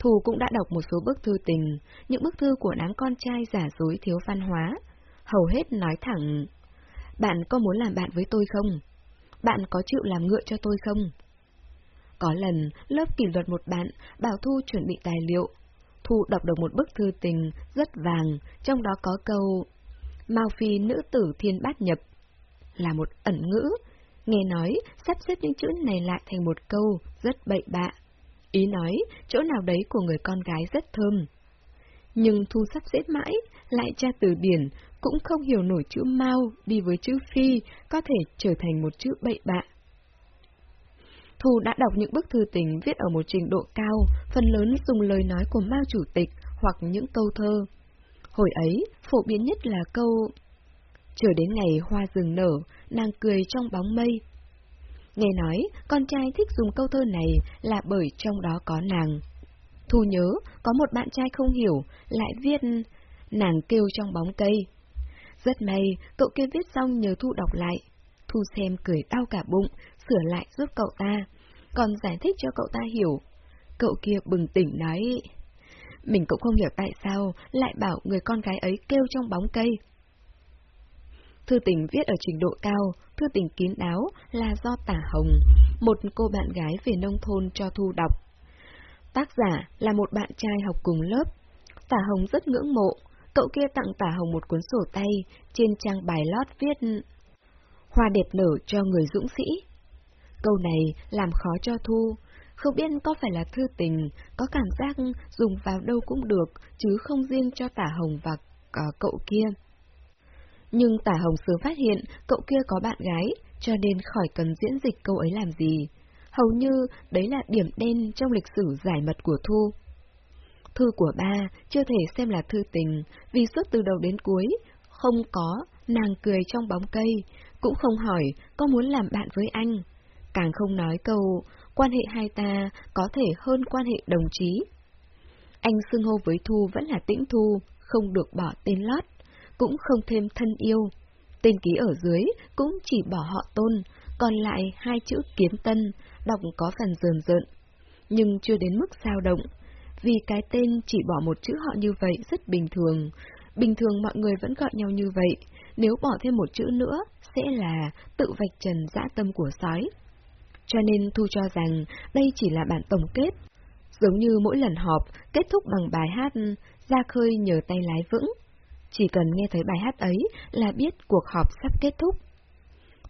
Thù cũng đã đọc một số bức thư tình, những bức thư của đám con trai giả dối thiếu văn hóa. Hầu hết nói thẳng, bạn có muốn làm bạn với tôi không? Bạn có chịu làm ngựa cho tôi không? Có lần, lớp kỷ luật một bạn, bảo Thu chuẩn bị tài liệu. Thu đọc được một bức thư tình rất vàng, trong đó có câu Mao Phi nữ tử thiên bát nhập. Là một ẩn ngữ, nghe nói sắp xếp những chữ này lại thành một câu rất bậy bạ. Ý nói, chỗ nào đấy của người con gái rất thơm. Nhưng Thu sắp xếp mãi, lại tra từ điển, cũng không hiểu nổi chữ mau đi với chữ phi, có thể trở thành một chữ bậy bạ. Thu đã đọc những bức thư tình viết ở một trình độ cao, phần lớn dùng lời nói của Mao Chủ tịch hoặc những câu thơ. Hồi ấy, phổ biến nhất là câu Chờ đến ngày hoa rừng nở, nàng cười trong bóng mây, Nghe nói, con trai thích dùng câu thơ này là bởi trong đó có nàng. Thu nhớ, có một bạn trai không hiểu, lại viết nàng kêu trong bóng cây. Rất may, cậu kia viết xong nhờ Thu đọc lại. Thu xem cười đau cả bụng, sửa lại giúp cậu ta, còn giải thích cho cậu ta hiểu. Cậu kia bừng tỉnh nói, mình cũng không hiểu tại sao lại bảo người con gái ấy kêu trong bóng cây. Thư tình viết ở trình độ cao, thư tình kín đáo là do Tả Hồng, một cô bạn gái về nông thôn cho Thu đọc. Tác giả là một bạn trai học cùng lớp. Tả Hồng rất ngưỡng mộ, cậu kia tặng Tả Hồng một cuốn sổ tay, trên trang bài lót viết Hoa đẹp nở cho người dũng sĩ. Câu này làm khó cho Thu, không biết có phải là thư tình, có cảm giác dùng vào đâu cũng được, chứ không riêng cho Tả Hồng và cậu kia. Nhưng Tả Hồng sớm phát hiện cậu kia có bạn gái, cho nên khỏi cần diễn dịch câu ấy làm gì. Hầu như đấy là điểm đen trong lịch sử giải mật của Thu. Thư của ba chưa thể xem là thư tình, vì suốt từ đầu đến cuối, không có nàng cười trong bóng cây, cũng không hỏi có muốn làm bạn với anh. Càng không nói câu, quan hệ hai ta có thể hơn quan hệ đồng chí. Anh xưng hô với Thu vẫn là tĩnh Thu, không được bỏ tên lót cũng không thêm thân yêu. Tên ký ở dưới cũng chỉ bỏ họ tôn, còn lại hai chữ kiến tân, đọc có phần rờn rợn, nhưng chưa đến mức sao động. Vì cái tên chỉ bỏ một chữ họ như vậy rất bình thường, bình thường mọi người vẫn gọi nhau như vậy, nếu bỏ thêm một chữ nữa sẽ là tự vạch trần dã tâm của sói. Cho nên Thu cho rằng đây chỉ là bản tổng kết. Giống như mỗi lần họp, kết thúc bằng bài hát ra khơi nhờ tay lái vững, chỉ cần nghe thấy bài hát ấy là biết cuộc họp sắp kết thúc.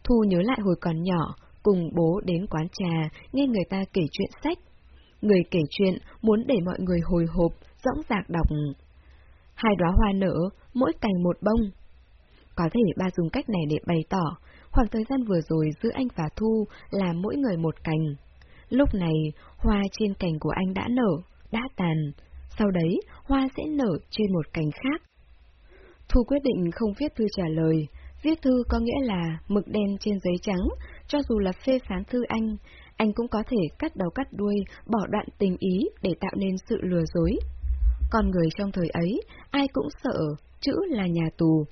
Thu nhớ lại hồi còn nhỏ, cùng bố đến quán trà, nghe người ta kể chuyện sách. Người kể chuyện muốn để mọi người hồi hộp, dõng dạc đọc. Hai đóa hoa nở, mỗi cành một bông. Có thể ba dùng cách này để bày tỏ, khoảng thời gian vừa rồi giữa anh và Thu là mỗi người một cành. Lúc này, hoa trên cành của anh đã nở, đã tàn. Sau đấy, hoa sẽ nở trên một cành khác. Thu quyết định không viết thư trả lời. Viết thư có nghĩa là mực đen trên giấy trắng, cho dù là phê phán thư anh, anh cũng có thể cắt đầu cắt đuôi, bỏ đoạn tình ý để tạo nên sự lừa dối. Con người trong thời ấy, ai cũng sợ, chữ là nhà tù.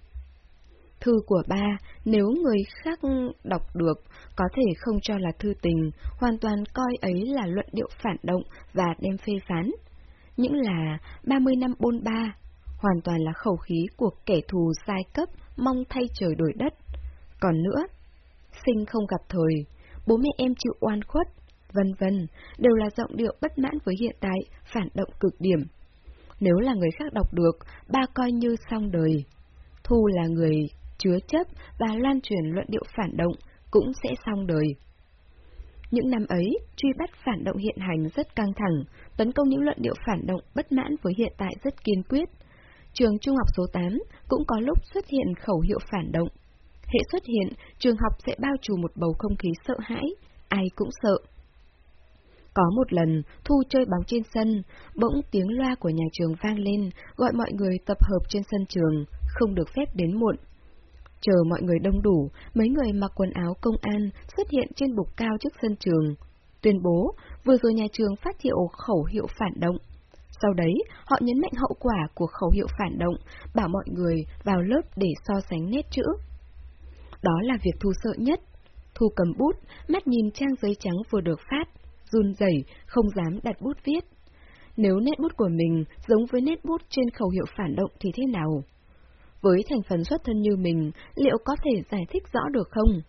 Thư của ba, nếu người khác đọc được, có thể không cho là thư tình, hoàn toàn coi ấy là luận điệu phản động và đem phê phán. Những là 30 năm bôn ba, hoàn toàn là khẩu khí của kẻ thù sai cấp, mong thay trời đổi đất. Còn nữa, sinh không gặp thời, bố mẹ em chịu oan khuất, vân vân, đều là giọng điệu bất mãn với hiện tại, phản động cực điểm. Nếu là người khác đọc được, ba coi như xong đời. Thu là người chứa chấp và loan truyền luận điệu phản động, cũng sẽ xong đời. Những năm ấy, truy bắt phản động hiện hành rất căng thẳng, tấn công những luận điệu phản động bất mãn với hiện tại rất kiên quyết. Trường Trung học số 8 cũng có lúc xuất hiện khẩu hiệu phản động. Hệ xuất hiện, trường học sẽ bao trùm một bầu không khí sợ hãi, ai cũng sợ. Có một lần, Thu chơi bóng trên sân, bỗng tiếng loa của nhà trường vang lên, gọi mọi người tập hợp trên sân trường, không được phép đến muộn. Chờ mọi người đông đủ, mấy người mặc quần áo công an xuất hiện trên bục cao trước sân trường. Tuyên bố, vừa rồi nhà trường phát hiệu khẩu hiệu phản động. Sau đấy, họ nhấn mạnh hậu quả của khẩu hiệu phản động, bảo mọi người vào lớp để so sánh nét chữ. Đó là việc Thu sợ nhất. Thu cầm bút, mắt nhìn trang giấy trắng vừa được phát, run rẩy, không dám đặt bút viết. Nếu nét bút của mình giống với nét bút trên khẩu hiệu phản động thì thế nào? Với thành phần xuất thân như mình, liệu có thể giải thích rõ được không?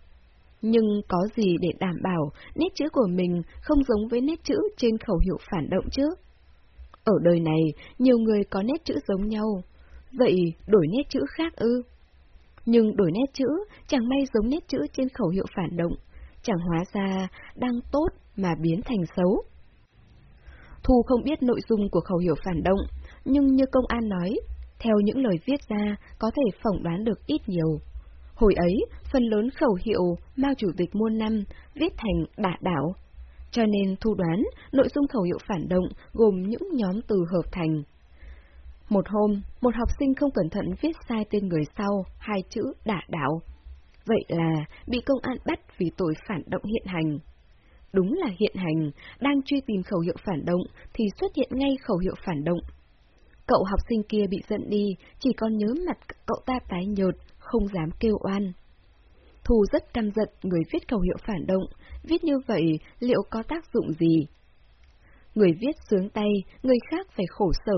Nhưng có gì để đảm bảo nét chữ của mình không giống với nét chữ trên khẩu hiệu phản động chứ? Ở đời này, nhiều người có nét chữ giống nhau. Vậy đổi nét chữ khác ư? Nhưng đổi nét chữ chẳng may giống nét chữ trên khẩu hiệu phản động, chẳng hóa ra đang tốt mà biến thành xấu. Thu không biết nội dung của khẩu hiệu phản động, nhưng như công an nói, theo những lời viết ra có thể phỏng đoán được ít nhiều. Hồi ấy, phần lớn khẩu hiệu Mao Chủ tịch muôn năm viết thành đả đảo, cho nên thu đoán nội dung khẩu hiệu phản động gồm những nhóm từ hợp thành. Một hôm, một học sinh không cẩn thận viết sai tên người sau, hai chữ đả đảo. Vậy là bị công an bắt vì tội phản động hiện hành. Đúng là hiện hành, đang truy tìm khẩu hiệu phản động thì xuất hiện ngay khẩu hiệu phản động. Cậu học sinh kia bị giận đi, chỉ còn nhớ mặt cậu ta tái nhợt, không dám kêu oan. Thu rất căm giận người viết khẩu hiệu phản động, viết như vậy liệu có tác dụng gì? Người viết sướng tay, người khác phải khổ sở.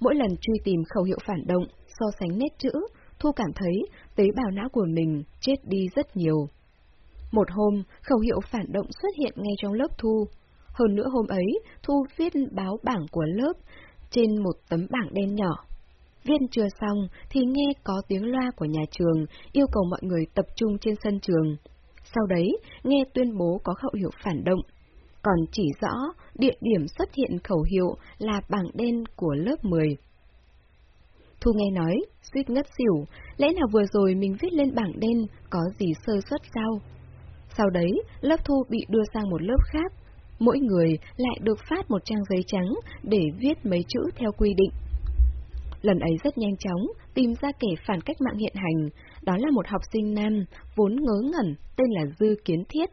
Mỗi lần truy tìm khẩu hiệu phản động, so sánh nét chữ, Thu cảm thấy tế bào não của mình chết đi rất nhiều. Một hôm, khẩu hiệu phản động xuất hiện ngay trong lớp Thu. Hơn nữa hôm ấy, Thu viết báo bảng của lớp trên một tấm bảng đen nhỏ. Viên chưa xong thì nghe có tiếng loa của nhà trường yêu cầu mọi người tập trung trên sân trường. Sau đấy, nghe tuyên bố có khẩu hiệu phản động. Còn chỉ rõ địa điểm xuất hiện khẩu hiệu là bảng đen của lớp 10. Thu nghe nói, suýt ngất xỉu, lẽ nào vừa rồi mình viết lên bảng đen có gì sơ suất sao? Sau đấy, lớp thu bị đưa sang một lớp khác. Mỗi người lại được phát một trang giấy trắng để viết mấy chữ theo quy định. Lần ấy rất nhanh chóng, tìm ra kẻ phản cách mạng hiện hành, đó là một học sinh nam, vốn ngớ ngẩn, tên là Dư Kiến Thiết.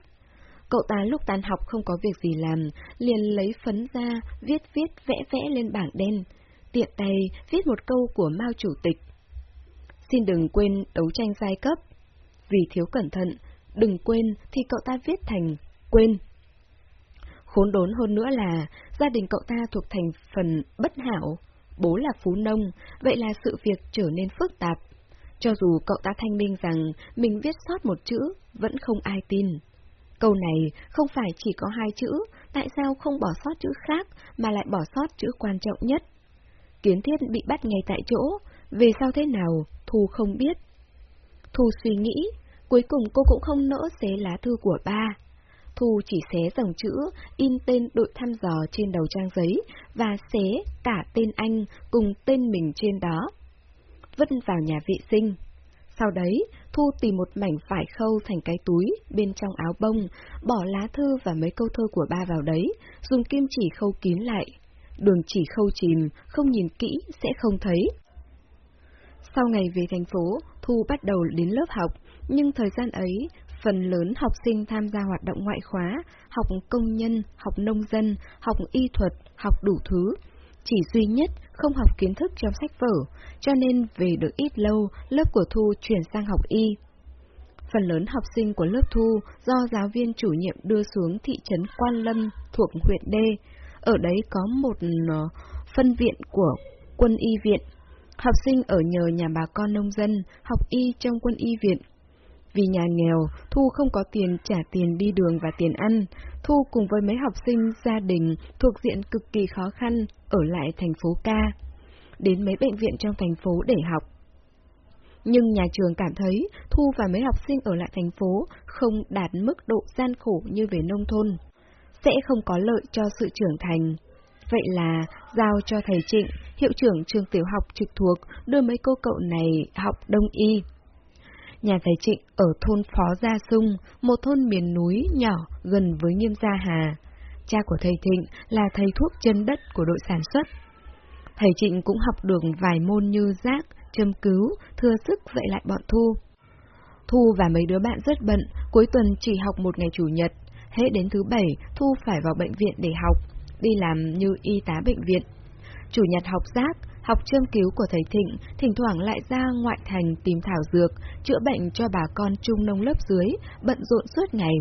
Cậu ta lúc tan học không có việc gì làm, liền lấy phấn ra, viết viết vẽ vẽ lên bảng đen, tiện tay viết một câu của Mao Chủ tịch. Xin đừng quên đấu tranh giai cấp. Vì thiếu cẩn thận, đừng quên thì cậu ta viết thành quên. Khốn đốn hơn nữa là gia đình cậu ta thuộc thành phần bất hảo, bố là phú nông, vậy là sự việc trở nên phức tạp. Cho dù cậu ta thanh minh rằng mình viết sót một chữ, vẫn không ai tin. Câu này không phải chỉ có hai chữ, tại sao không bỏ sót chữ khác mà lại bỏ sót chữ quan trọng nhất? Kiến thiết bị bắt ngay tại chỗ, về sao thế nào, Thu không biết. Thu suy nghĩ, cuối cùng cô cũng không nỡ xé lá thư của ba. Thu chỉ xé dòng chữ, in tên đội thăm dò trên đầu trang giấy và xé cả tên anh cùng tên mình trên đó. Vứt vào nhà vệ sinh. Sau đấy, Thu tìm một mảnh vải khâu thành cái túi bên trong áo bông, bỏ lá thư và mấy câu thơ của ba vào đấy, dùng kim chỉ khâu kín lại. Đường chỉ khâu chìm, không nhìn kỹ sẽ không thấy. Sau ngày về thành phố, Thu bắt đầu đến lớp học, nhưng thời gian ấy, phần lớn học sinh tham gia hoạt động ngoại khóa, học công nhân, học nông dân, học y thuật, học đủ thứ. Chỉ duy nhất không học kiến thức trong sách vở, cho nên về được ít lâu, lớp của Thu chuyển sang học y. Phần lớn học sinh của lớp Thu do giáo viên chủ nhiệm đưa xuống thị trấn Quan Lâm thuộc huyện D. Ở đấy có một ờ, phân viện của quân y viện. Học sinh ở nhờ nhà bà con nông dân, học y trong quân y viện vì nhà nghèo, Thu không có tiền trả tiền đi đường và tiền ăn. Thu cùng với mấy học sinh gia đình thuộc diện cực kỳ khó khăn ở lại thành phố ca. đến mấy bệnh viện trong thành phố để học. Nhưng nhà trường cảm thấy Thu và mấy học sinh ở lại thành phố không đạt mức độ gian khổ như về nông thôn, sẽ không có lợi cho sự trưởng thành. Vậy là giao cho thầy Trịnh, hiệu trưởng trường tiểu học trực thuộc, đưa mấy cô cậu này học đông y. Nhà thầy Trịnh ở thôn Phó Gia Sung, một thôn miền núi nhỏ gần với Nghiêm Gia Hà. Cha của thầy Thịnh là thầy thuốc chân đất của đội sản xuất. Thầy Trịnh cũng học được vài môn như giác, châm cứu, thừa sức dạy lại bọn Thu. Thu và mấy đứa bạn rất bận, cuối tuần chỉ học một ngày chủ nhật. Hết đến thứ bảy, Thu phải vào bệnh viện để học, đi làm như y tá bệnh viện. Chủ nhật học giác, học châm cứu của thầy Thịnh, thỉnh thoảng lại ra ngoại thành tìm thảo dược, chữa bệnh cho bà con trung nông lớp dưới, bận rộn suốt ngày.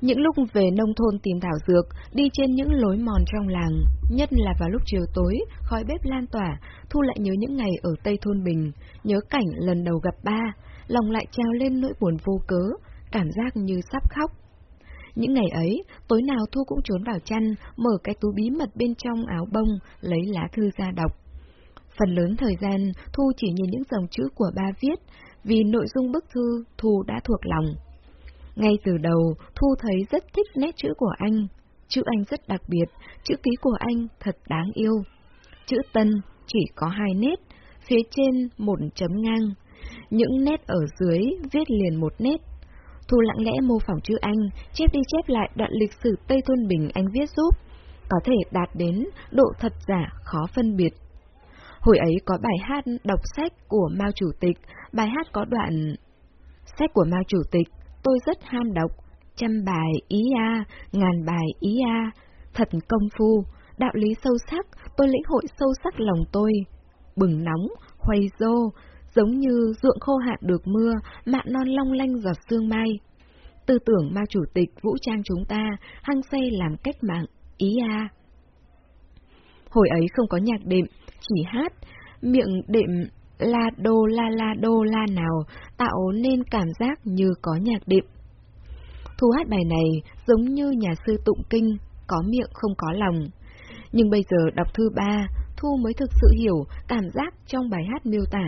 Những lúc về nông thôn tìm thảo dược, đi trên những lối mòn trong làng, nhất là vào lúc chiều tối, khói bếp lan tỏa, Thu lại nhớ những ngày ở Tây Thôn Bình, nhớ cảnh lần đầu gặp ba, lòng lại treo lên nỗi buồn vô cớ, cảm giác như sắp khóc. Những ngày ấy, tối nào Thu cũng trốn vào chăn, mở cái túi bí mật bên trong áo bông, lấy lá thư ra đọc. Phần lớn thời gian, Thu chỉ nhìn những dòng chữ của ba viết, vì nội dung bức thư Thu đã thuộc lòng. Ngay từ đầu, Thu thấy rất thích nét chữ của anh. Chữ anh rất đặc biệt, chữ ký của anh thật đáng yêu. Chữ Tân chỉ có hai nét, phía trên một chấm ngang. Những nét ở dưới viết liền một nét. Thu lặng lẽ mô phỏng chữ anh, chép đi chép lại đoạn lịch sử Tây Thôn Bình anh viết giúp. Có thể đạt đến độ thật giả khó phân biệt. Hồi ấy có bài hát đọc sách của Mao Chủ tịch, bài hát có đoạn... Sách của Mao Chủ tịch, tôi rất ham đọc, trăm bài ý a, ngàn bài ý a, thật công phu, đạo lý sâu sắc, tôi lĩnh hội sâu sắc lòng tôi. Bừng nóng, khuây rô, giống như ruộng khô hạn được mưa, mạn non long lanh giọt sương mai. Tư tưởng Mao chủ tịch vũ trang chúng ta, hăng say làm cách mạng, ý a. Hồi ấy không có nhạc đệm, chỉ hát, miệng đệm la đô la la đô la nào tạo nên cảm giác như có nhạc đệm. Thu hát bài này giống như nhà sư tụng kinh, có miệng không có lòng. Nhưng bây giờ đọc thư ba, Thu mới thực sự hiểu cảm giác trong bài hát miêu tả.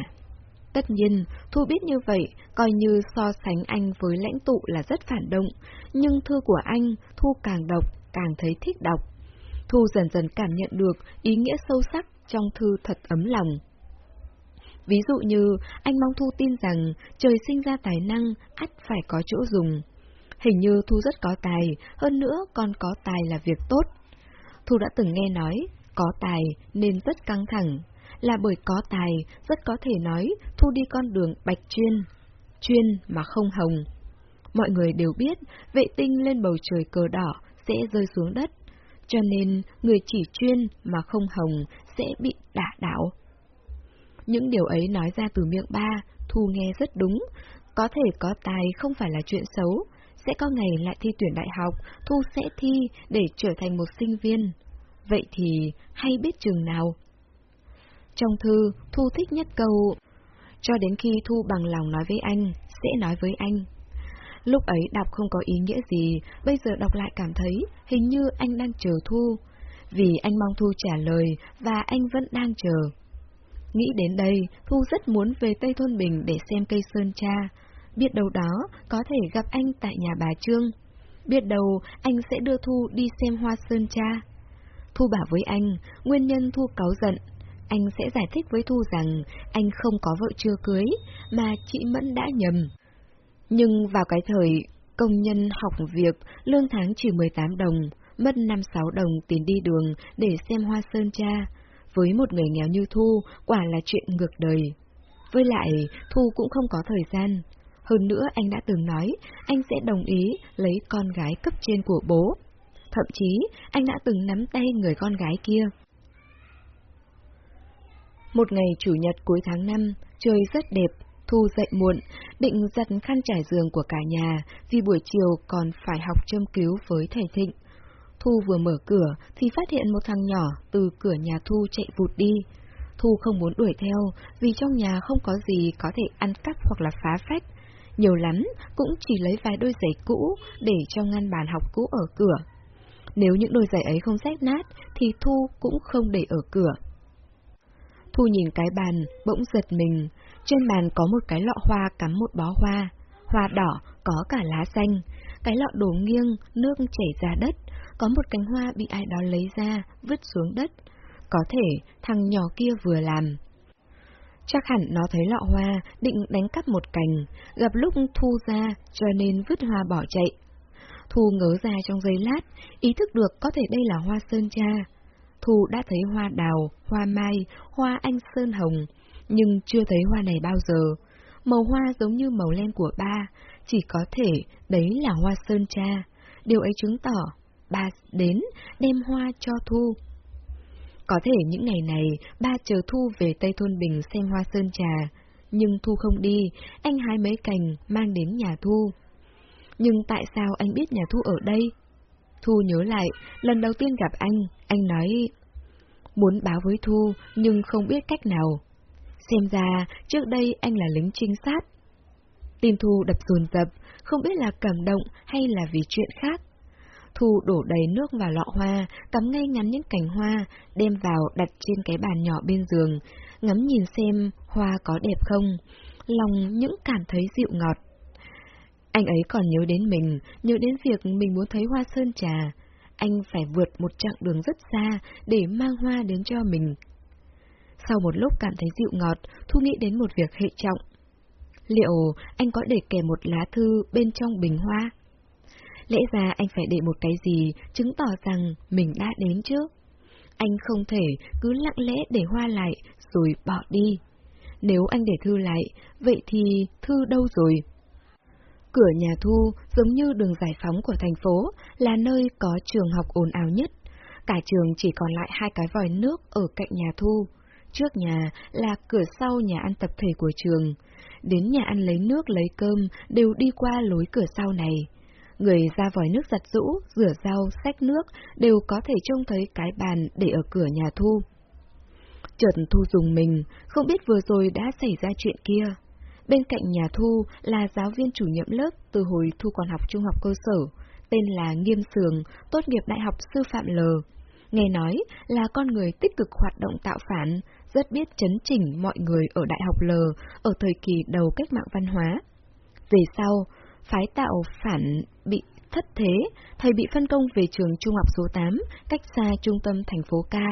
Tất nhiên, Thu biết như vậy, coi như so sánh anh với lãnh tụ là rất phản động, nhưng thư của anh, Thu càng đọc, càng thấy thích đọc. Thu dần dần cảm nhận được ý nghĩa sâu sắc trong thư thật ấm lòng. Ví dụ như, anh mong Thu tin rằng trời sinh ra tài năng, ắt phải có chỗ dùng. Hình như Thu rất có tài, hơn nữa còn có tài là việc tốt. Thu đã từng nghe nói, có tài nên rất căng thẳng, là bởi có tài rất có thể nói Thu đi con đường bạch chuyên, chuyên mà không hồng. Mọi người đều biết vệ tinh lên bầu trời cờ đỏ sẽ rơi xuống đất, cho nên người chỉ chuyên mà không hồng sẽ bị đả đảo. Những điều ấy nói ra từ miệng ba, Thu nghe rất đúng, có thể có tài không phải là chuyện xấu, sẽ có ngày lại thi tuyển đại học, Thu sẽ thi để trở thành một sinh viên. Vậy thì hay biết chừng nào? Trong thư, Thu thích nhất câu Cho đến khi Thu bằng lòng nói với anh, sẽ nói với anh. Lúc ấy đọc không có ý nghĩa gì, bây giờ đọc lại cảm thấy hình như anh đang chờ Thu. Vì anh mong Thu trả lời và anh vẫn đang chờ. Nghĩ đến đây, Thu rất muốn về Tây Thôn Bình để xem cây sơn cha. Biết đâu đó, có thể gặp anh tại nhà bà Trương. Biết đâu, anh sẽ đưa Thu đi xem hoa sơn cha. Thu bảo với anh, nguyên nhân Thu cáu giận. Anh sẽ giải thích với Thu rằng anh không có vợ chưa cưới, mà chị Mẫn đã nhầm. Nhưng vào cái thời công nhân học việc, lương tháng chỉ 18 đồng, mất 5-6 đồng tiền đi đường để xem hoa sơn cha. Với một người nghèo như Thu, quả là chuyện ngược đời. Với lại, Thu cũng không có thời gian. Hơn nữa anh đã từng nói, anh sẽ đồng ý lấy con gái cấp trên của bố. Thậm chí, anh đã từng nắm tay người con gái kia. Một ngày chủ nhật cuối tháng 5, trời rất đẹp, Thu dậy muộn, định giặt khăn trải giường của cả nhà, vì buổi chiều còn phải học châm cứu với thầy Thịnh. Thu vừa mở cửa thì phát hiện một thằng nhỏ từ cửa nhà Thu chạy vụt đi. Thu không muốn đuổi theo vì trong nhà không có gì có thể ăn cắp hoặc là phá phách. Nhiều lắm cũng chỉ lấy vài đôi giày cũ để cho ngăn bàn học cũ ở cửa. Nếu những đôi giày ấy không rách nát thì Thu cũng không để ở cửa. Thu nhìn cái bàn, bỗng giật mình. Trên bàn có một cái lọ hoa cắm một bó hoa. Hoa đỏ, có cả lá xanh. Cái lọ đổ nghiêng, nước chảy ra đất. Có một cánh hoa bị ai đó lấy ra, vứt xuống đất. Có thể thằng nhỏ kia vừa làm. Chắc hẳn nó thấy lọ hoa, định đánh cắp một cành, gặp lúc Thu ra, cho nên vứt hoa bỏ chạy. Thu ngớ ra trong giây lát, ý thức được có thể đây là hoa sơn cha. Thu đã thấy hoa đào, hoa mai, hoa anh sơn hồng, nhưng chưa thấy hoa này bao giờ. Màu hoa giống như màu len của ba, chỉ có thể đấy là hoa sơn cha. Điều ấy chứng tỏ ba đến đem hoa cho Thu. Có thể những ngày này ba chờ Thu về Tây Thôn Bình xem hoa sơn trà, nhưng Thu không đi, anh hái mấy cành mang đến nhà Thu. Nhưng tại sao anh biết nhà Thu ở đây? Thu nhớ lại, lần đầu tiên gặp anh, anh nói muốn báo với Thu nhưng không biết cách nào. Xem ra trước đây anh là lính trinh sát. Tin Thu đập dồn dập, không biết là cảm động hay là vì chuyện khác. Thu đổ đầy nước vào lọ hoa, cắm ngay ngắn những cành hoa, đem vào đặt trên cái bàn nhỏ bên giường, ngắm nhìn xem hoa có đẹp không. Lòng những cảm thấy dịu ngọt. Anh ấy còn nhớ đến mình, nhớ đến việc mình muốn thấy hoa sơn trà. Anh phải vượt một chặng đường rất xa để mang hoa đến cho mình. Sau một lúc cảm thấy dịu ngọt, Thu nghĩ đến một việc hệ trọng. Liệu anh có để kèm một lá thư bên trong bình hoa? Lẽ ra anh phải để một cái gì chứng tỏ rằng mình đã đến trước. Anh không thể cứ lặng lẽ để hoa lại rồi bỏ đi. Nếu anh để thư lại, vậy thì thư đâu rồi? Cửa nhà Thu giống như đường giải phóng của thành phố, là nơi có trường học ồn ào nhất. Cả trường chỉ còn lại hai cái vòi nước ở cạnh nhà Thu. Trước nhà là cửa sau nhà ăn tập thể của trường. Đến nhà ăn lấy nước lấy cơm đều đi qua lối cửa sau này. Người ra vòi nước giặt rũ, rửa rau, xách nước đều có thể trông thấy cái bàn để ở cửa nhà Thu. Chợt Thu dùng mình, không biết vừa rồi đã xảy ra chuyện kia. Bên cạnh nhà Thu là giáo viên chủ nhiệm lớp từ hồi Thu còn học trung học cơ sở, tên là Nghiêm Sường, tốt nghiệp Đại học Sư phạm L. Nghe nói là con người tích cực hoạt động tạo phản, rất biết chấn chỉnh mọi người ở Đại học L ở thời kỳ đầu cách mạng văn hóa. Về sau, phái tạo phản bị thất thế, thầy bị phân công về trường trung học số 8, cách xa trung tâm thành phố Ca.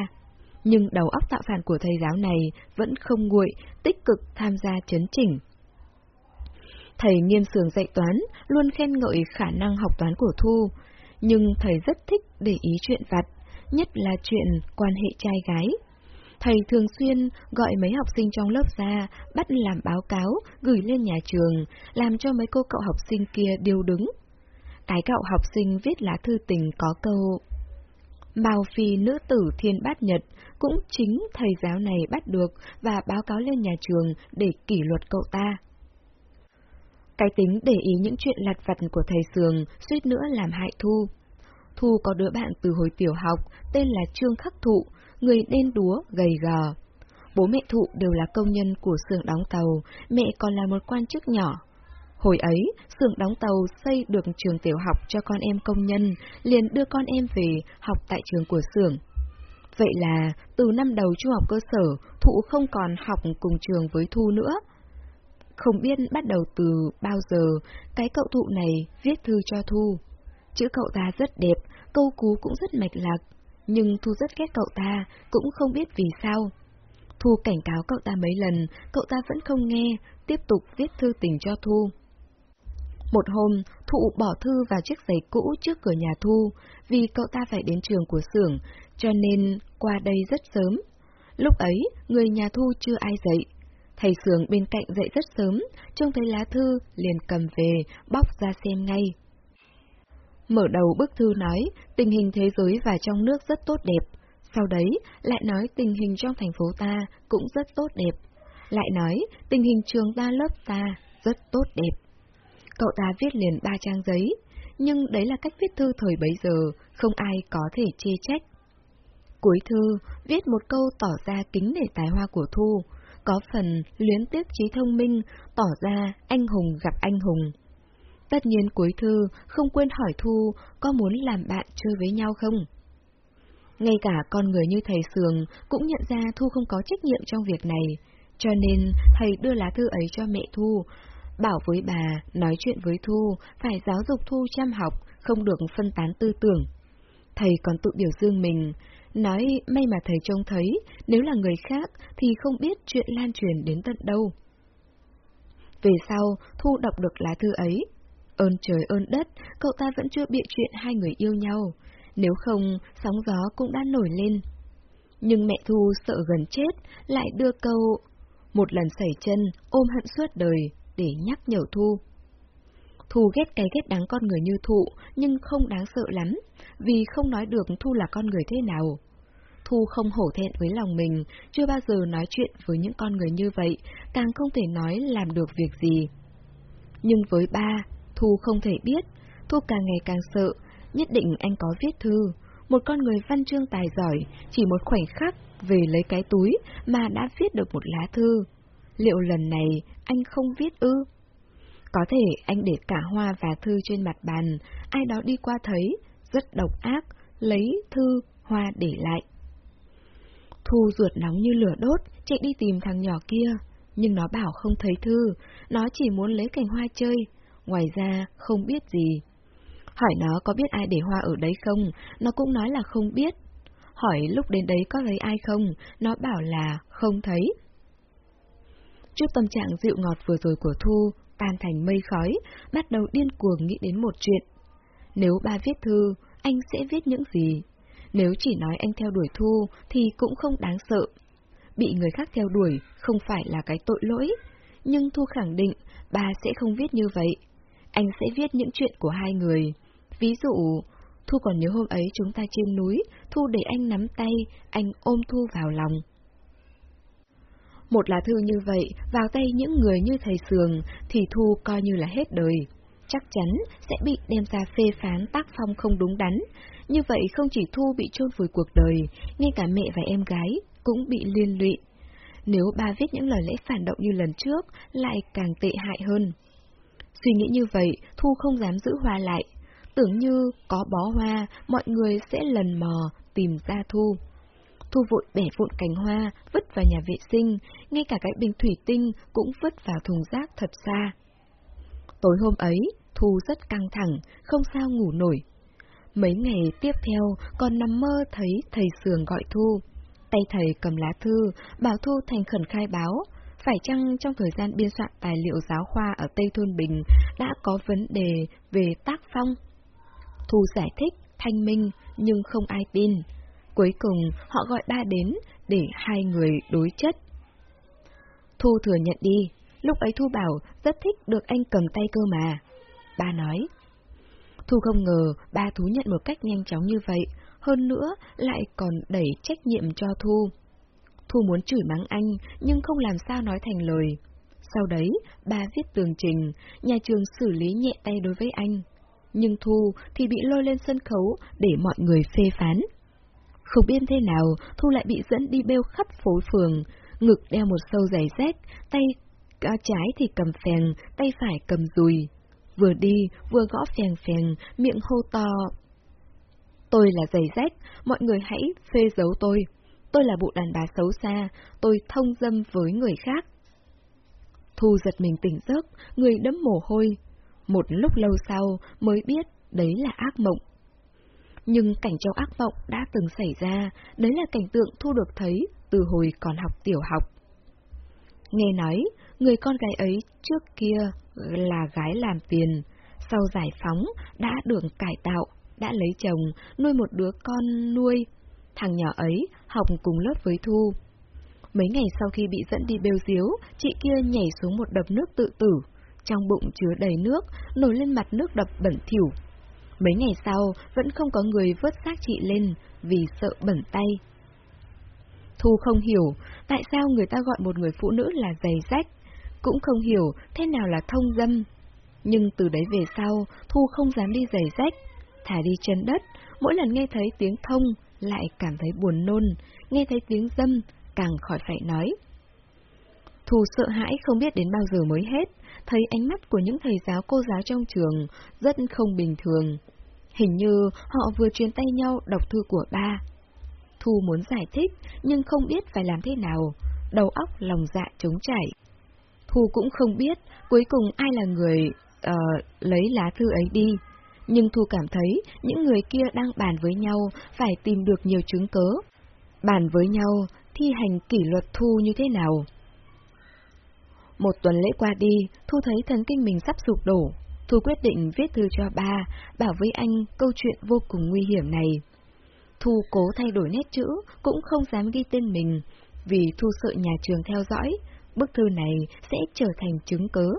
Nhưng đầu óc tạo phản của thầy giáo này vẫn không nguội, tích cực tham gia chấn chỉnh. Thầy nghiêm sường dạy toán, luôn khen ngợi khả năng học toán của Thu, nhưng thầy rất thích để ý chuyện vặt, nhất là chuyện quan hệ trai gái. Thầy thường xuyên gọi mấy học sinh trong lớp ra, bắt làm báo cáo, gửi lên nhà trường, làm cho mấy cô cậu học sinh kia điêu đứng. Cái cậu học sinh viết lá thư tình có câu Mao phi nữ tử thiên bát nhật cũng chính thầy giáo này bắt được và báo cáo lên nhà trường để kỷ luật cậu ta. Cái tính để ý những chuyện lặt vặt của thầy Sường suýt nữa làm hại Thu. Thu có đứa bạn từ hồi tiểu học tên là Trương Khắc Thụ, người đen đúa, gầy gò. Bố mẹ Thụ đều là công nhân của xưởng đóng tàu, mẹ còn là một quan chức nhỏ. Hồi ấy, xưởng đóng tàu xây được trường tiểu học cho con em công nhân, liền đưa con em về học tại trường của xưởng. Vậy là, từ năm đầu trung học cơ sở, Thụ không còn học cùng trường với Thu nữa. Không biết bắt đầu từ bao giờ, cái cậu Thụ này viết thư cho Thu. Chữ cậu ta rất đẹp, câu cú cũng rất mạch lạc, nhưng Thu rất ghét cậu ta, cũng không biết vì sao. Thu cảnh cáo cậu ta mấy lần, cậu ta vẫn không nghe, tiếp tục viết thư tình cho Thu. Một hôm, Thụ bỏ thư vào chiếc giấy cũ trước cửa nhà Thu, vì cậu ta phải đến trường của xưởng, cho nên qua đây rất sớm. Lúc ấy, người nhà Thu chưa ai dậy. Thầy xưởng bên cạnh dậy rất sớm, trông thấy lá thư, liền cầm về, bóc ra xem ngay. Mở đầu bức thư nói, tình hình thế giới và trong nước rất tốt đẹp. Sau đấy, lại nói tình hình trong thành phố ta cũng rất tốt đẹp. Lại nói, tình hình trường ta lớp ta rất tốt đẹp. Cậu ta viết liền ba trang giấy, nhưng đấy là cách viết thư thời bấy giờ, không ai có thể chê trách. Cuối thư, viết một câu tỏ ra kính để tài hoa của Thu, có phần luyến tiếc trí thông minh, tỏ ra anh hùng gặp anh hùng. Tất nhiên cuối thư không quên hỏi Thu có muốn làm bạn chơi với nhau không. Ngay cả con người như thầy Sường cũng nhận ra Thu không có trách nhiệm trong việc này, cho nên thầy đưa lá thư ấy cho mẹ Thu, bảo với bà nói chuyện với Thu, phải giáo dục Thu chăm học, không được phân tán tư tưởng. Thầy còn tự biểu dương mình, nói may mà thầy trông thấy, nếu là người khác thì không biết chuyện lan truyền đến tận đâu. Về sau, Thu đọc được lá thư ấy. Ơn trời ơn đất, cậu ta vẫn chưa bịa chuyện hai người yêu nhau. Nếu không, sóng gió cũng đã nổi lên. Nhưng mẹ Thu sợ gần chết, lại đưa câu một lần sẩy chân, ôm hận suốt đời, để nhắc nhở Thu. Thu ghét cái ghét đáng con người như Thụ, nhưng không đáng sợ lắm, vì không nói được Thu là con người thế nào. Thu không hổ thẹn với lòng mình, chưa bao giờ nói chuyện với những con người như vậy, càng không thể nói làm được việc gì. Nhưng với ba, Thu không thể biết, Thu càng ngày càng sợ, nhất định anh có viết thư. Một con người văn chương tài giỏi, chỉ một khoảnh khắc về lấy cái túi mà đã viết được một lá thư. Liệu lần này anh không viết ư? Có thể anh để cả hoa và thư trên mặt bàn, ai đó đi qua thấy, rất độc ác, lấy thư, hoa để lại. Thu ruột nóng như lửa đốt, chạy đi tìm thằng nhỏ kia, nhưng nó bảo không thấy thư, nó chỉ muốn lấy cành hoa chơi, ngoài ra không biết gì. Hỏi nó có biết ai để hoa ở đấy không, nó cũng nói là không biết. Hỏi lúc đến đấy có thấy ai không, nó bảo là không thấy. Trước tâm trạng dịu ngọt vừa rồi của Thu, tan thành mây khói, bắt đầu điên cuồng nghĩ đến một chuyện. Nếu ba viết thư, anh sẽ viết những gì? Nếu chỉ nói anh theo đuổi Thu thì cũng không đáng sợ. Bị người khác theo đuổi không phải là cái tội lỗi, nhưng Thu khẳng định ba sẽ không viết như vậy. Anh sẽ viết những chuyện của hai người. Ví dụ, Thu còn nhớ hôm ấy chúng ta trên núi, Thu để anh nắm tay, anh ôm Thu vào lòng. Một lá thư như vậy, vào tay những người như thầy Sường, thì Thu coi như là hết đời. Chắc chắn sẽ bị đem ra phê phán tác phong không đúng đắn. Như vậy không chỉ Thu bị chôn vùi cuộc đời, ngay cả mẹ và em gái cũng bị liên lụy. Nếu ba viết những lời lẽ phản động như lần trước, lại càng tệ hại hơn. Suy nghĩ như vậy, Thu không dám giữ hoa lại. Tưởng như có bó hoa, mọi người sẽ lần mò tìm ra Thu. Thu vội bẻ vụn cành hoa, vứt vào nhà vệ sinh, ngay cả cái bình thủy tinh cũng vứt vào thùng rác thật xa. Tối hôm ấy, Thu rất căng thẳng, không sao ngủ nổi. Mấy ngày tiếp theo, còn nằm mơ thấy thầy Sường gọi Thu. Tay thầy cầm lá thư, bảo Thu thành khẩn khai báo, phải chăng trong thời gian biên soạn tài liệu giáo khoa ở Tây Thôn Bình đã có vấn đề về tác phong? Thu giải thích, thanh minh, nhưng không ai tin. Cuối cùng, họ gọi ba đến để hai người đối chất. Thu thừa nhận đi, lúc ấy Thu bảo rất thích được anh cầm tay cơ mà. Ba nói. Thu không ngờ ba thú nhận một cách nhanh chóng như vậy, hơn nữa lại còn đẩy trách nhiệm cho Thu. Thu muốn chửi mắng anh, nhưng không làm sao nói thành lời. Sau đấy, ba viết tường trình, nhà trường xử lý nhẹ tay đối với anh. Nhưng Thu thì bị lôi lên sân khấu để mọi người phê phán. Không biết thế nào, Thu lại bị dẫn đi bêu khắp phố phường, ngực đeo một sâu giày rách, tay trái thì cầm phèn, tay phải cầm dùi. Vừa đi, vừa gõ phèn phèn, miệng hô to. Tôi là giày rách, mọi người hãy phê giấu tôi. Tôi là bộ đàn bà xấu xa, tôi thông dâm với người khác. Thu giật mình tỉnh giấc, người đẫm mồ hôi. Một lúc lâu sau mới biết đấy là ác mộng. Nhưng cảnh trong ác mộng đã từng xảy ra, đấy là cảnh tượng Thu được thấy từ hồi còn học tiểu học. Nghe nói, người con gái ấy trước kia là gái làm tiền, sau giải phóng đã được cải tạo, đã lấy chồng, nuôi một đứa con nuôi. Thằng nhỏ ấy học cùng lớp với Thu. Mấy ngày sau khi bị dẫn đi bêu diếu, chị kia nhảy xuống một đập nước tự tử. Trong bụng chứa đầy nước, nổi lên mặt nước đập bẩn thỉu, Mấy ngày sau, vẫn không có người vớt xác chị lên vì sợ bẩn tay. Thu không hiểu tại sao người ta gọi một người phụ nữ là giày rách, cũng không hiểu thế nào là thông dâm. Nhưng từ đấy về sau, Thu không dám đi giày rách, thả đi chân đất, mỗi lần nghe thấy tiếng thông lại cảm thấy buồn nôn, nghe thấy tiếng dâm càng khỏi phải nói. Thu sợ hãi không biết đến bao giờ mới hết, thấy ánh mắt của những thầy giáo cô giáo trong trường rất không bình thường. Hình như họ vừa truyền tay nhau đọc thư của ba. Thu muốn giải thích, nhưng không biết phải làm thế nào, đầu óc lòng dạ trống chảy. Thu cũng không biết cuối cùng ai là người uh, lấy lá thư ấy đi, nhưng Thu cảm thấy những người kia đang bàn với nhau phải tìm được nhiều chứng cớ. Bàn với nhau thi hành kỷ luật Thu như thế nào. Một tuần lễ qua đi, Thu thấy thần kinh mình sắp sụp đổ. Thu quyết định viết thư cho ba, bảo với anh câu chuyện vô cùng nguy hiểm này. Thu cố thay đổi nét chữ, cũng không dám ghi tên mình, vì Thu sợ nhà trường theo dõi, bức thư này sẽ trở thành chứng cớ.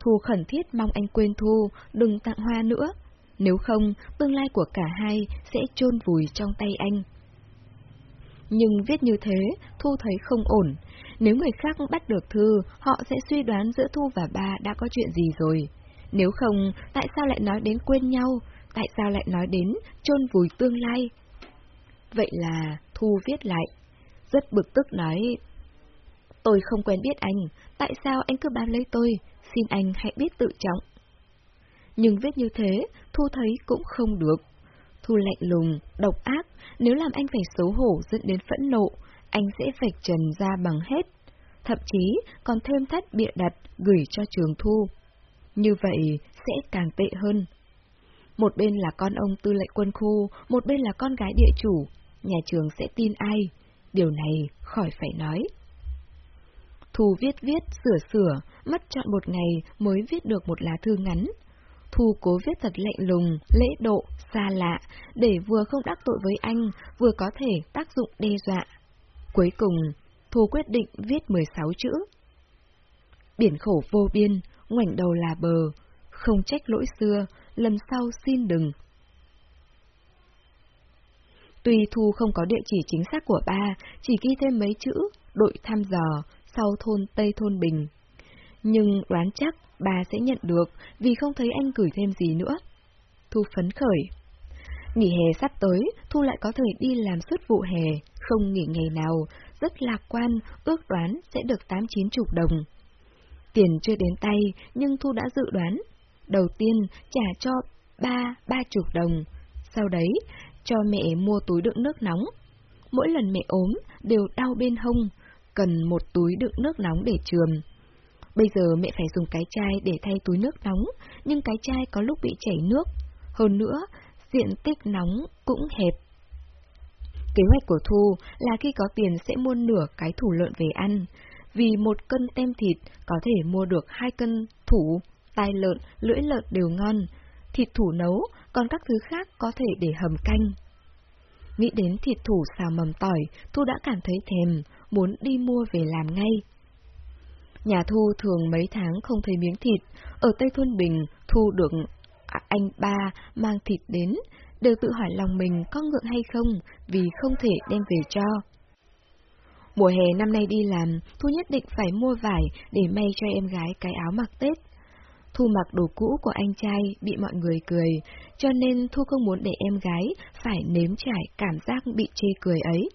Thu khẩn thiết mong anh quên Thu, đừng tặng hoa nữa, nếu không, tương lai của cả hai sẽ chôn vùi trong tay anh. Nhưng viết như thế, Thu thấy không ổn. Nếu người khác bắt được Thư, họ sẽ suy đoán giữa Thu và ba đã có chuyện gì rồi. Nếu không, tại sao lại nói đến quên nhau? Tại sao lại nói đến chôn vùi tương lai? Vậy là Thu viết lại. Rất bực tức nói, Tôi không quen biết anh, tại sao anh cứ bám lấy tôi? Xin anh hãy biết tự trọng. Nhưng viết như thế, Thu thấy cũng không được. Thu lạnh lùng, độc ác, nếu làm anh phải xấu hổ dẫn đến phẫn nộ, anh sẽ vạch trần ra bằng hết. Thậm chí còn thêm thắt bịa đặt gửi cho trường Thu. Như vậy sẽ càng tệ hơn. Một bên là con ông tư lệnh quân khu, một bên là con gái địa chủ. Nhà trường sẽ tin ai? Điều này khỏi phải nói. Thu viết viết, sửa sửa, mất chọn một ngày mới viết được một lá thư ngắn. Thu cố viết thật lạnh lùng, lễ độ, xa lạ, để vừa không đắc tội với anh, vừa có thể tác dụng đe dọa. Cuối cùng, Thu quyết định viết 16 chữ. Biển khổ vô biên, ngoảnh đầu là bờ, không trách lỗi xưa, lần sau xin đừng. Tuy Thu không có địa chỉ chính xác của ba, chỉ ghi thêm mấy chữ, đội thăm dò, sau thôn Tây Thôn Bình. Nhưng đoán chắc bà sẽ nhận được vì không thấy anh gửi thêm gì nữa. Thu phấn khởi. Nghỉ hè sắp tới, Thu lại có thể đi làm suốt vụ hè, không nghỉ ngày nào, rất lạc quan, ước đoán sẽ được tám chín chục đồng. Tiền chưa đến tay, nhưng Thu đã dự đoán. Đầu tiên trả cho ba, ba chục đồng, sau đấy cho mẹ mua túi đựng nước nóng. Mỗi lần mẹ ốm, đều đau bên hông, cần một túi đựng nước nóng để trường. Bây giờ mẹ phải dùng cái chai để thay túi nước nóng, nhưng cái chai có lúc bị chảy nước. Hơn nữa, diện tích nóng cũng hẹp. Kế hoạch của Thu là khi có tiền sẽ mua nửa cái thủ lợn về ăn, vì một cân tem thịt có thể mua được hai cân thủ, tai lợn, lưỡi lợn đều ngon, thịt thủ nấu, còn các thứ khác có thể để hầm canh. Nghĩ đến thịt thủ xào mầm tỏi, Thu đã cảm thấy thèm, muốn đi mua về làm ngay. Nhà Thu thường mấy tháng không thấy miếng thịt, ở Tây Thôn Bình Thu được anh ba mang thịt đến, đều tự hỏi lòng mình có ngượng hay không vì không thể đem về cho. Mùa hè năm nay đi làm, Thu nhất định phải mua vải để may cho em gái cái áo mặc Tết. Thu mặc đồ cũ của anh trai bị mọi người cười, cho nên Thu không muốn để em gái phải nếm trải cảm giác bị chê cười ấy.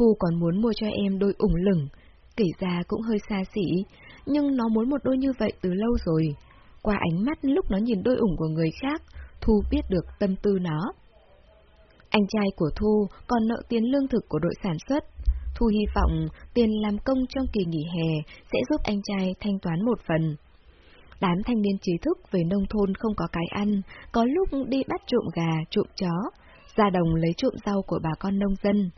Thu còn muốn mua cho em đôi ủng lửng, kể ra cũng hơi xa xỉ, nhưng nó muốn một đôi như vậy từ lâu rồi. Qua ánh mắt lúc nó nhìn đôi ủng của người khác, Thu biết được tâm tư nó. Anh trai của Thu còn nợ tiền lương thực của đội sản xuất. Thu hy vọng tiền làm công trong kỳ nghỉ hè sẽ giúp anh trai thanh toán một phần. Đám thanh niên trí thức về nông thôn không có cái ăn, có lúc đi bắt trộm gà, trộm chó, ra đồng lấy trộm rau của bà con nông dân.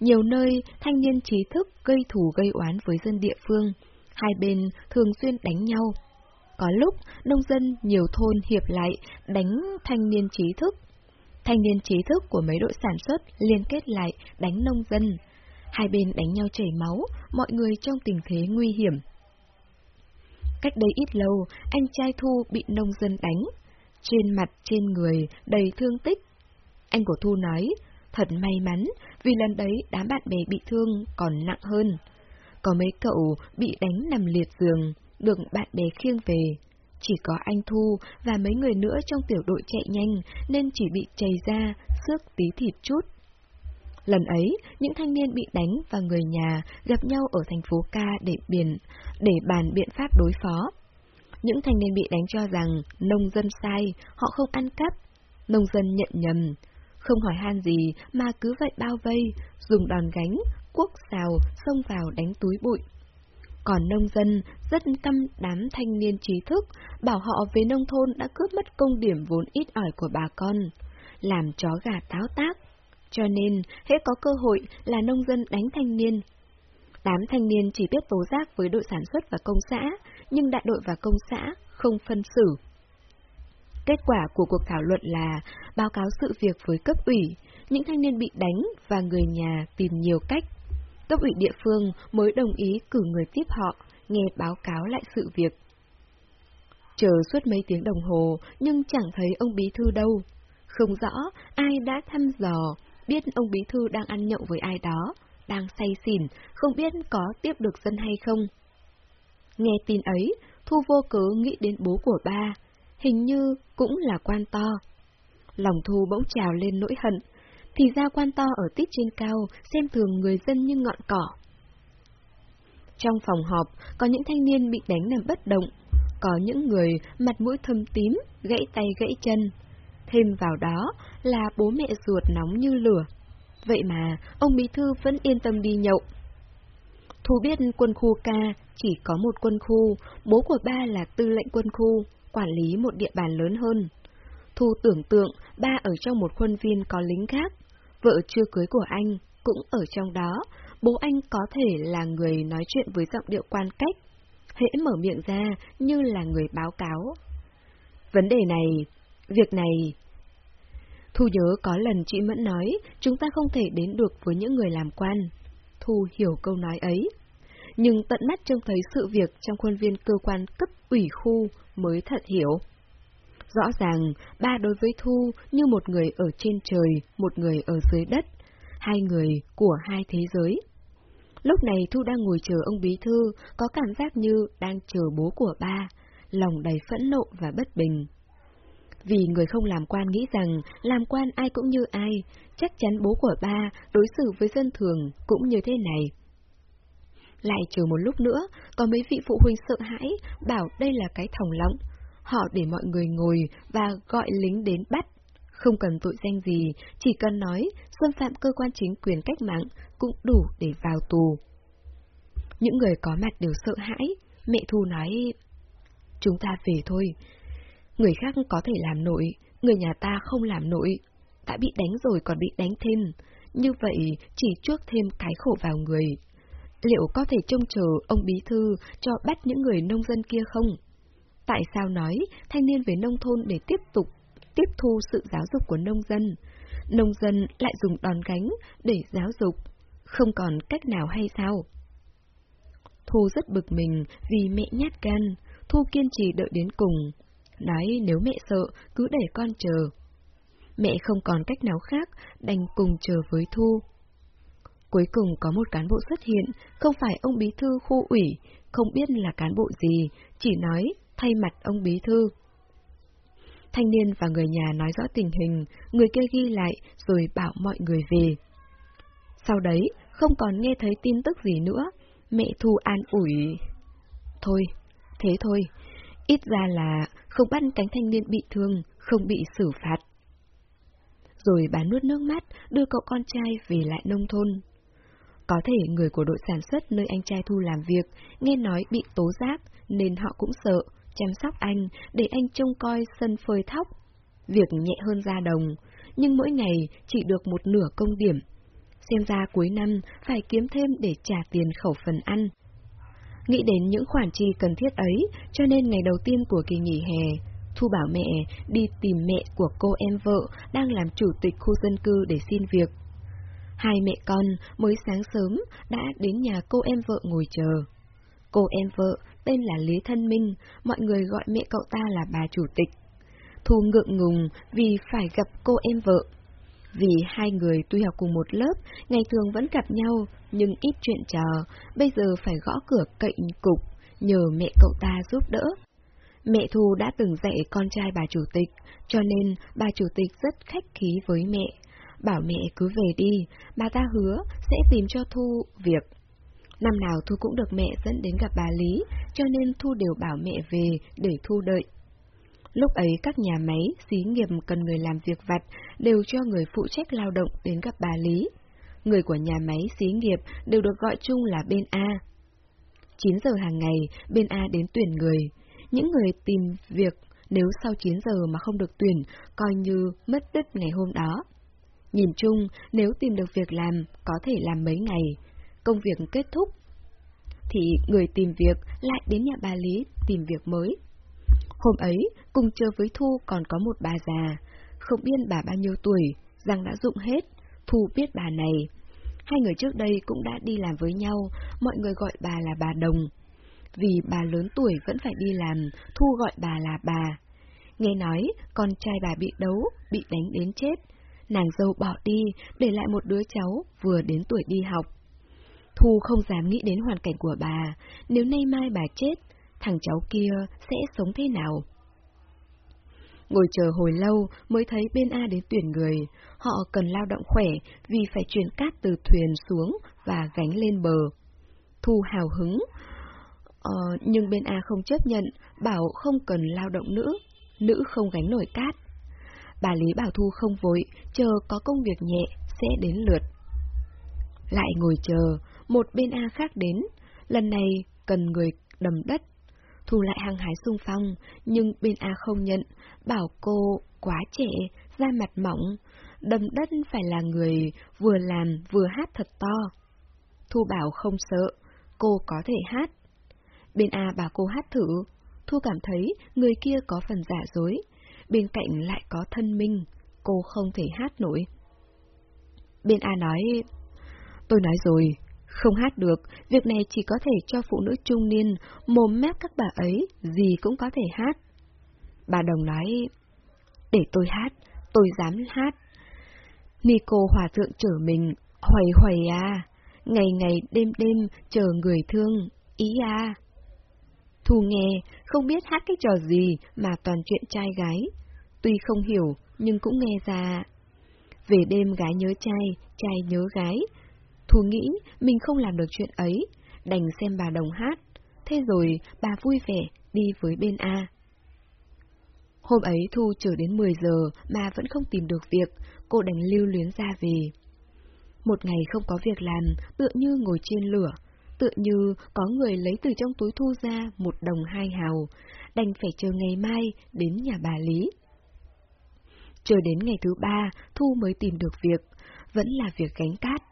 Nhiều nơi, thanh niên trí thức gây thù gây oán với dân địa phương, hai bên thường xuyên đánh nhau. Có lúc, nông dân nhiều thôn hiệp lại đánh thanh niên trí thức. Thanh niên trí thức của mấy đội sản xuất liên kết lại đánh nông dân. Hai bên đánh nhau chảy máu, mọi người trong tình thế nguy hiểm. Cách đây ít lâu, anh trai Thu bị nông dân đánh. Trên mặt, trên người, đầy thương tích. Anh của Thu nói, Thật may mắn, vì lần đấy đám bạn bè bị thương còn nặng hơn. Có mấy cậu bị đánh nằm liệt giường, được bạn bè khiêng về. Chỉ có anh Thu và mấy người nữa trong tiểu đội chạy nhanh nên chỉ bị chảy ra, xước tí thịt chút. Lần ấy, những thanh niên bị đánh và người nhà gặp nhau ở thành phố Ca để biển, để bàn biện pháp đối phó. Những thanh niên bị đánh cho rằng nông dân sai, họ không ăn cắp. Nông dân nhận nhầm, không hỏi han gì mà cứ vậy bao vây, dùng đòn gánh, cuốc xào, xông vào đánh túi bụi. Còn nông dân rất căm đám thanh niên trí thức, bảo họ về nông thôn đã cướp mất công điểm vốn ít ỏi của bà con, làm chó gà táo tác. Cho nên, hễ có cơ hội là nông dân đánh thanh niên. Đám thanh niên chỉ biết tố giác với đội sản xuất và công xã, nhưng đại đội và công xã không phân xử. Kết quả của cuộc thảo luận là báo cáo sự việc với cấp ủy, những thanh niên bị đánh và người nhà tìm nhiều cách. Cấp ủy địa phương mới đồng ý cử người tiếp họ, nghe báo cáo lại sự việc. Chờ suốt mấy tiếng đồng hồ nhưng chẳng thấy ông bí thư đâu. Không rõ ai đã thăm dò, biết ông bí thư đang ăn nhậu với ai đó, đang say xỉn, không biết có tiếp được dân hay không. Nghe tin ấy, Thu vô cớ nghĩ đến bố của ba, hình như cũng là quan to. Lòng Thu bỗng trào lên nỗi hận, thì ra quan to ở tít trên cao, xem thường người dân như ngọn cỏ. Trong phòng họp, có những thanh niên bị đánh nằm bất động, có những người mặt mũi thâm tím, gãy tay gãy chân. Thêm vào đó là bố mẹ ruột nóng như lửa. Vậy mà, ông Bí Thư vẫn yên tâm đi nhậu. Thu biết quân khu ca chỉ có một quân khu, bố của ba là tư lệnh quân khu, quản lý một địa bàn lớn hơn. Thu tưởng tượng ba ở trong một khuôn viên có lính khác, vợ chưa cưới của anh cũng ở trong đó, bố anh có thể là người nói chuyện với giọng điệu quan cách, hễ mở miệng ra như là người báo cáo. Vấn đề này, việc này... Thu nhớ có lần chị Mẫn nói, chúng ta không thể đến được với những người làm quan. Thu hiểu câu nói ấy. Nhưng tận mắt trông thấy sự việc trong khuôn viên cơ quan cấp ủy khu mới thật hiểu. Rõ ràng, ba đối với Thu như một người ở trên trời, một người ở dưới đất, hai người của hai thế giới. Lúc này Thu đang ngồi chờ ông bí thư, có cảm giác như đang chờ bố của ba, lòng đầy phẫn nộ và bất bình. Vì người không làm quan nghĩ rằng làm quan ai cũng như ai, chắc chắn bố của ba đối xử với dân thường cũng như thế này. Lại chờ một lúc nữa, có mấy vị phụ huynh sợ hãi, bảo đây là cái thòng lọng. Họ để mọi người ngồi và gọi lính đến bắt. Không cần tội danh gì, chỉ cần nói xâm phạm cơ quan chính quyền cách mạng cũng đủ để vào tù. Những người có mặt đều sợ hãi, mẹ Thu nói, chúng ta về thôi. Người khác có thể làm nội, người nhà ta không làm nội. Đã bị đánh rồi còn bị đánh thêm, như vậy chỉ chuốc thêm cái khổ vào người. Liệu có thể trông chờ ông bí thư cho bắt những người nông dân kia không? Tại sao nói thanh niên về nông thôn để tiếp tục tiếp thu sự giáo dục của nông dân? Nông dân lại dùng đòn gánh để giáo dục, không còn cách nào hay sao? Thu rất bực mình vì mẹ nhát gan, Thu kiên trì đợi đến cùng. Nói nếu mẹ sợ, cứ để con chờ. Mẹ không còn cách nào khác, đành cùng chờ với Thu. Cuối cùng có một cán bộ xuất hiện, không phải ông bí thư khu ủy, không biết là cán bộ gì, chỉ nói thay mặt ông bí thư. Thanh niên và người nhà nói rõ tình hình, người kia ghi lại rồi bảo mọi người về. Sau đấy, không còn nghe thấy tin tức gì nữa, mẹ Thu an ủi. Thôi, thế thôi, ít ra là không bắt cánh thanh niên bị thương, không bị xử phạt. Rồi bà nuốt nước mắt, đưa cậu con trai về lại nông thôn. Có thể người của đội sản xuất nơi anh trai Thu làm việc, nghe nói bị tố giác, nên họ cũng sợ, chăm sóc anh, để anh trông coi sân phơi thóc. Việc nhẹ hơn ra đồng, nhưng mỗi ngày chỉ được một nửa công điểm. Xem ra cuối năm phải kiếm thêm để trả tiền khẩu phần ăn. Nghĩ đến những khoản chi cần thiết ấy, cho nên ngày đầu tiên của kỳ nghỉ hè, Thu bảo mẹ đi tìm mẹ của cô em vợ đang làm chủ tịch khu dân cư để xin việc. Hai mẹ con mới sáng sớm đã đến nhà cô em vợ ngồi chờ. Cô em vợ tên là Lý Thân Minh, mọi người gọi mẹ cậu ta là bà chủ tịch. Thu ngượng ngùng vì phải gặp cô em vợ. Vì hai người tuy học cùng một lớp, ngày thường vẫn gặp nhau, nhưng ít chuyện trò, bây giờ phải gõ cửa cậy cục, nhờ mẹ cậu ta giúp đỡ. Mẹ Thu đã từng dạy con trai bà chủ tịch, cho nên bà chủ tịch rất khách khí với mẹ. Bảo mẹ cứ về đi, bà ta hứa sẽ tìm cho Thu việc. Năm nào Thu cũng được mẹ dẫn đến gặp bà Lý, cho nên Thu đều bảo mẹ về để Thu đợi. Lúc ấy các nhà máy, xí nghiệp cần người làm việc vặt đều cho người phụ trách lao động đến gặp bà Lý. Người của nhà máy, xí nghiệp đều được gọi chung là bên A. 9 giờ hàng ngày, bên A đến tuyển người. Những người tìm việc nếu sau 9 giờ mà không được tuyển, coi như mất đất ngày hôm đó. Nhìn chung, nếu tìm được việc làm, có thể làm mấy ngày. Công việc kết thúc, thì người tìm việc lại đến nhà bà Lý tìm việc mới. Hôm ấy, cùng chơi với Thu còn có một bà già, không biết bà bao nhiêu tuổi, răng đã rụng hết, Thu biết bà này. Hai người trước đây cũng đã đi làm với nhau, mọi người gọi bà là bà Đồng. Vì bà lớn tuổi vẫn phải đi làm, Thu gọi bà là bà. Nghe nói, con trai bà bị đấu, bị đánh đến chết. Nàng dâu bỏ đi, để lại một đứa cháu vừa đến tuổi đi học. Thu không dám nghĩ đến hoàn cảnh của bà, nếu nay mai bà chết, thằng cháu kia sẽ sống thế nào? Ngồi chờ hồi lâu mới thấy bên A đến tuyển người, họ cần lao động khỏe vì phải chuyển cát từ thuyền xuống và gánh lên bờ. Thu hào hứng, ờ, nhưng bên A không chấp nhận, bảo không cần lao động nữ, nữ không gánh nổi cát. Bà Lý bảo Thu không vội, chờ có công việc nhẹ sẽ đến lượt. Lại ngồi chờ, một bên A khác đến, lần này cần người đầm đất. Thu lại hăng hái sung phong, nhưng bên A không nhận, bảo cô quá trẻ, da mặt mỏng, đầm đất phải là người vừa làm vừa hát thật to. Thu bảo không sợ, cô có thể hát. Bên A bảo cô hát thử, Thu cảm thấy người kia có phần giả dối, bên cạnh lại có thân minh, cô không thể hát nổi. Bên A nói, tôi nói rồi, không hát được, việc này chỉ có thể cho phụ nữ trung niên, mồm mép các bà ấy, gì cũng có thể hát. Bà Đồng nói, để tôi hát, tôi dám hát. Nico hòa thượng trở mình, hoài hoài à, ngày ngày đêm đêm chờ người thương, ý à. Thu nghe, không biết hát cái trò gì mà toàn chuyện trai gái. Tuy không hiểu, nhưng cũng nghe ra. Về đêm gái nhớ trai, trai nhớ gái, Thu nghĩ mình không làm được chuyện ấy, đành xem bà đồng hát. Thế rồi bà vui vẻ đi với bên A. Hôm ấy Thu chờ đến 10 giờ mà vẫn không tìm được việc, cô đành lưu luyến ra về. Một ngày không có việc làm, tựa như ngồi trên lửa, tựa như có người lấy từ trong túi Thu ra một đồng hai hào, đành phải chờ ngày mai đến nhà bà Lý. Chờ đến ngày thứ ba, Thu mới tìm được việc, vẫn là việc gánh cát.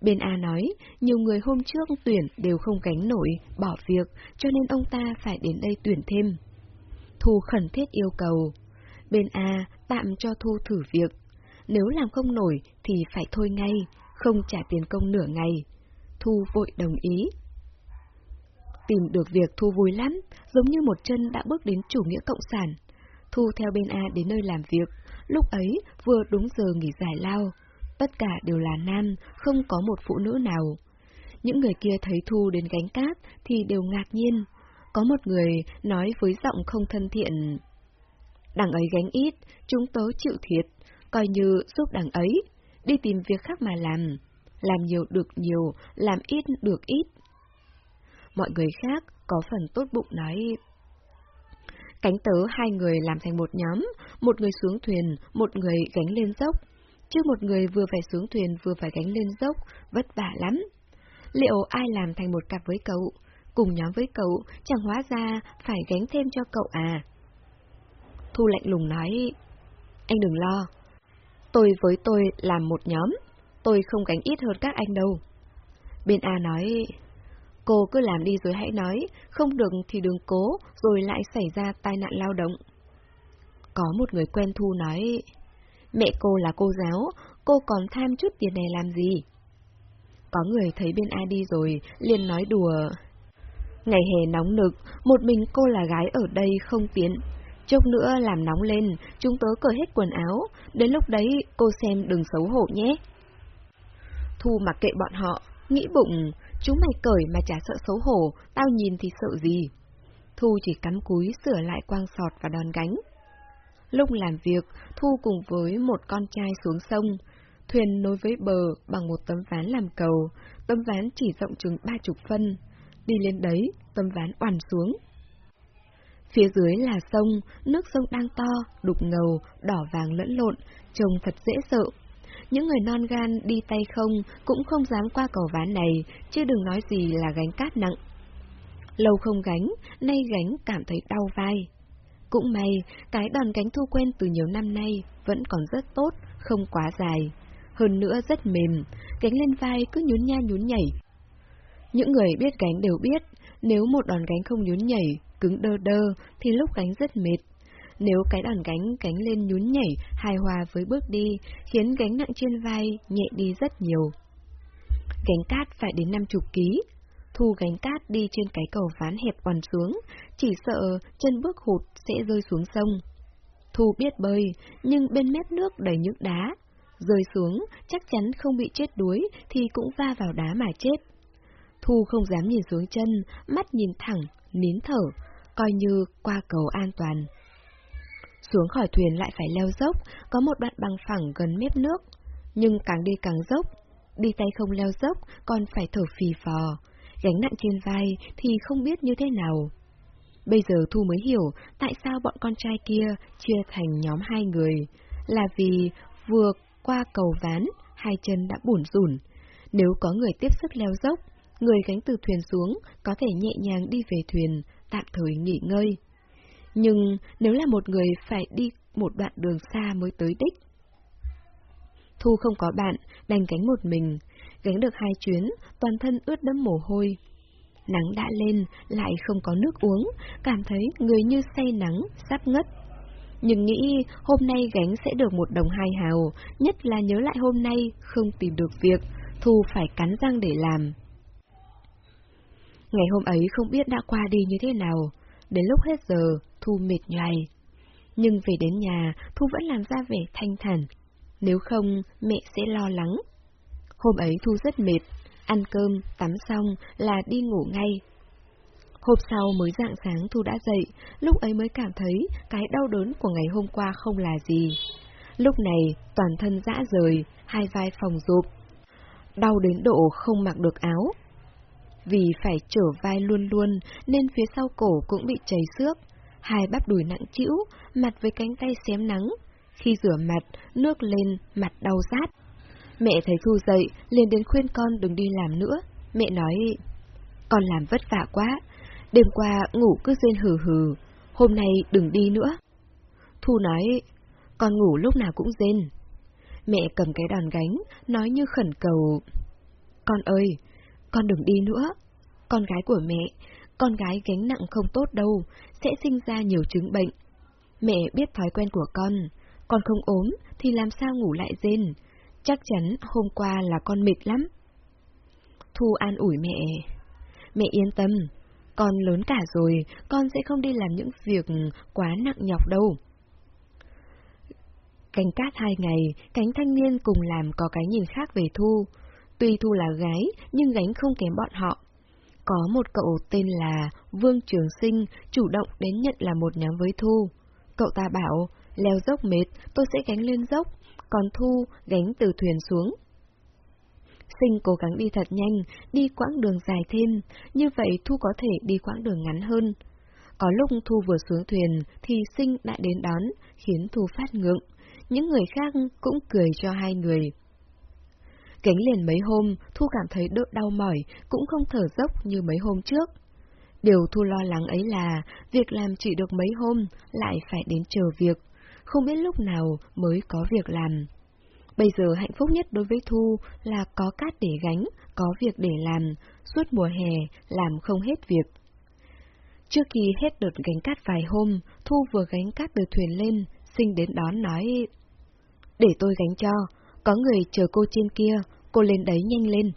Bên A nói, nhiều người hôm trước tuyển đều không gánh nổi, bỏ việc, cho nên ông ta phải đến đây tuyển thêm. Thu khẩn thiết yêu cầu. Bên A tạm cho Thu thử việc. Nếu làm không nổi thì phải thôi ngay, không trả tiền công nửa ngày. Thu vội đồng ý. Tìm được việc Thu vui lắm, giống như một chân đã bước đến chủ nghĩa cộng sản. Thu theo bên A đến nơi làm việc, lúc ấy vừa đúng giờ nghỉ giải lao, Tất cả đều là nam, không có một phụ nữ nào. Những người kia thấy Thu đến gánh cát thì đều ngạc nhiên. Có một người nói với giọng không thân thiện. Đằng ấy gánh ít, chúng tớ chịu thiệt, coi như giúp đằng ấy, đi tìm việc khác mà làm. Làm nhiều được nhiều, làm ít được ít. Mọi người khác có phần tốt bụng nói Cánh tớ hai người làm thành một nhóm, một người xuống thuyền, một người gánh lên dốc chứ một người vừa phải xuống thuyền vừa phải gánh lên dốc, vất vả lắm. Liệu ai làm thành một cặp với cậu, cùng nhóm với cậu, chẳng hóa ra phải gánh thêm cho cậu à? Thu lạnh lùng nói, anh đừng lo, tôi với tôi làm một nhóm, tôi không gánh ít hơn các anh đâu. Bên A nói, cô cứ làm đi rồi hãy nói, không được thì đừng cố, rồi lại xảy ra tai nạn lao động. Có một người quen Thu nói, Mẹ cô là cô giáo, cô còn tham chút tiền này làm gì? Có người thấy bên A đi rồi, liền nói đùa. Ngày hè nóng nực, một mình cô là gái ở đây không tiện, Chốc nữa làm nóng lên, chúng tớ cởi hết quần áo, đến lúc đấy cô xem đừng xấu hổ nhé. Thu mặc kệ bọn họ, nghĩ bụng, chúng mày cởi mà chả sợ xấu hổ, tao nhìn thì sợ gì. Thu chỉ cắm cúi sửa lại quang sọt và đòn gánh. Lúc làm việc, Thu cùng với một con trai xuống sông. Thuyền nối với bờ bằng một tấm ván làm cầu, tấm ván chỉ rộng chừng ba chục phân. Đi lên đấy, tấm ván oằn xuống. Phía dưới là sông, nước sông đang to, đục ngầu, đỏ vàng lẫn lộn, trông thật dễ sợ. Những người non gan đi tay không cũng không dám qua cầu ván này, chứ đừng nói gì là gánh cát nặng. Lâu không gánh, nay gánh cảm thấy đau vai. Cũng may, cái đòn gánh thu quen từ nhiều năm nay vẫn còn rất tốt, không quá dài. Hơn nữa rất mềm, gánh lên vai cứ nhún nha nhún nhảy. Những người biết gánh đều biết, nếu một đòn gánh không nhún nhảy, cứng đơ đơ, thì lúc gánh rất mệt. Nếu cái đòn gánh cánh lên nhún nhảy, hài hòa với bước đi, khiến gánh nặng trên vai nhẹ đi rất nhiều. Gánh cát phải đến 50 ký. Thu gánh cát đi trên cái cầu ván hẹp quằn xuống, chỉ sợ chân bước hụt sẽ rơi xuống sông. Thu biết bơi, nhưng bên mép nước đầy những đá. Rơi xuống, chắc chắn không bị chết đuối thì cũng va vào đá mà chết. Thu không dám nhìn xuống chân, mắt nhìn thẳng, nín thở, coi như qua cầu an toàn. Xuống khỏi thuyền lại phải leo dốc, có một đoạn bằng phẳng gần mép nước. Nhưng càng đi càng dốc, đi tay không leo dốc, còn phải thở phì phò, gánh nặng trên vai thì không biết như thế nào. Bây giờ Thu mới hiểu tại sao bọn con trai kia chia thành nhóm hai người, là vì vừa qua cầu ván, hai chân đã bủn rủn. Nếu có người tiếp sức leo dốc, người gánh từ thuyền xuống có thể nhẹ nhàng đi về thuyền, tạm thời nghỉ ngơi. Nhưng nếu là một người phải đi một đoạn đường xa mới tới đích. Thu không có bạn, đành gánh một mình, gánh được hai chuyến, toàn thân ướt đẫm mồ hôi. Nắng đã lên, lại không có nước uống, cảm thấy người như say nắng, sắp ngất. Nhưng nghĩ hôm nay gánh sẽ được một đồng hai hào, nhất là nhớ lại hôm nay không tìm được việc, Thu phải cắn răng để làm. Ngày hôm ấy không biết đã qua đi như thế nào, đến lúc hết giờ, Thu mệt nhoài. Nhưng về đến nhà, Thu vẫn làm ra vẻ thanh thản, nếu không mẹ sẽ lo lắng. Hôm ấy Thu rất mệt, ăn cơm, tắm xong là đi ngủ ngay. Hôm sau mới dạng sáng Thu đã dậy, lúc ấy mới cảm thấy cái đau đớn của ngày hôm qua không là gì. Lúc này toàn thân dã rời, hai vai phòng rụp. Đau đến độ không mặc được áo, vì phải trở vai luôn luôn nên phía sau cổ cũng bị chảy xước, hai bắp đùi nặng trĩu, mặt với cánh tay xém nắng. Khi rửa mặt, nước lên, mặt đau rát. Mẹ thấy Thu dậy, liền đến khuyên con đừng đi làm nữa. Mẹ nói, con làm vất vả quá, đêm qua ngủ cứ rên hừ hừ, hôm nay đừng đi nữa. Thu nói, con ngủ lúc nào cũng rên. Mẹ cầm cái đòn gánh, nói như khẩn cầu. Con ơi, con đừng đi nữa. Con gái của mẹ, con gái gánh nặng không tốt đâu, sẽ sinh ra nhiều chứng bệnh. Mẹ biết thói quen của con, con không ốm thì làm sao ngủ lại rên. Chắc chắn hôm qua là con mệt lắm. Thu an ủi mẹ. Mẹ yên tâm, con lớn cả rồi, con sẽ không đi làm những việc quá nặng nhọc đâu. Canh cát hai ngày, cánh thanh niên cùng làm có cái nhìn khác về Thu. Tuy Thu là gái, nhưng gánh không kém bọn họ. Có một cậu tên là Vương Trường Sinh chủ động đến nhận là một nhóm với Thu. Cậu ta bảo, leo dốc mệt, tôi sẽ gánh lên dốc, còn Thu gánh từ thuyền xuống. Sinh cố gắng đi thật nhanh, đi quãng đường dài thêm, như vậy Thu có thể đi quãng đường ngắn hơn. Có lúc Thu vừa xuống thuyền thì Sinh đã đến đón, khiến Thu phát ngượng. Những người khác cũng cười cho hai người. Gánh liền mấy hôm, Thu cảm thấy đỡ đau mỏi, cũng không thở dốc như mấy hôm trước. Điều Thu lo lắng ấy là, việc làm chỉ được mấy hôm, lại phải đến chờ việc, không biết lúc nào mới có việc làm. Bây giờ hạnh phúc nhất đối với Thu là có cát để gánh, có việc để làm, suốt mùa hè làm không hết việc. Trước khi hết đợt gánh cát vài hôm, Thu vừa gánh cát từ thuyền lên, sinh đến đón nói, để tôi gánh cho, có người chờ cô trên kia, cô lên đấy nhanh lên.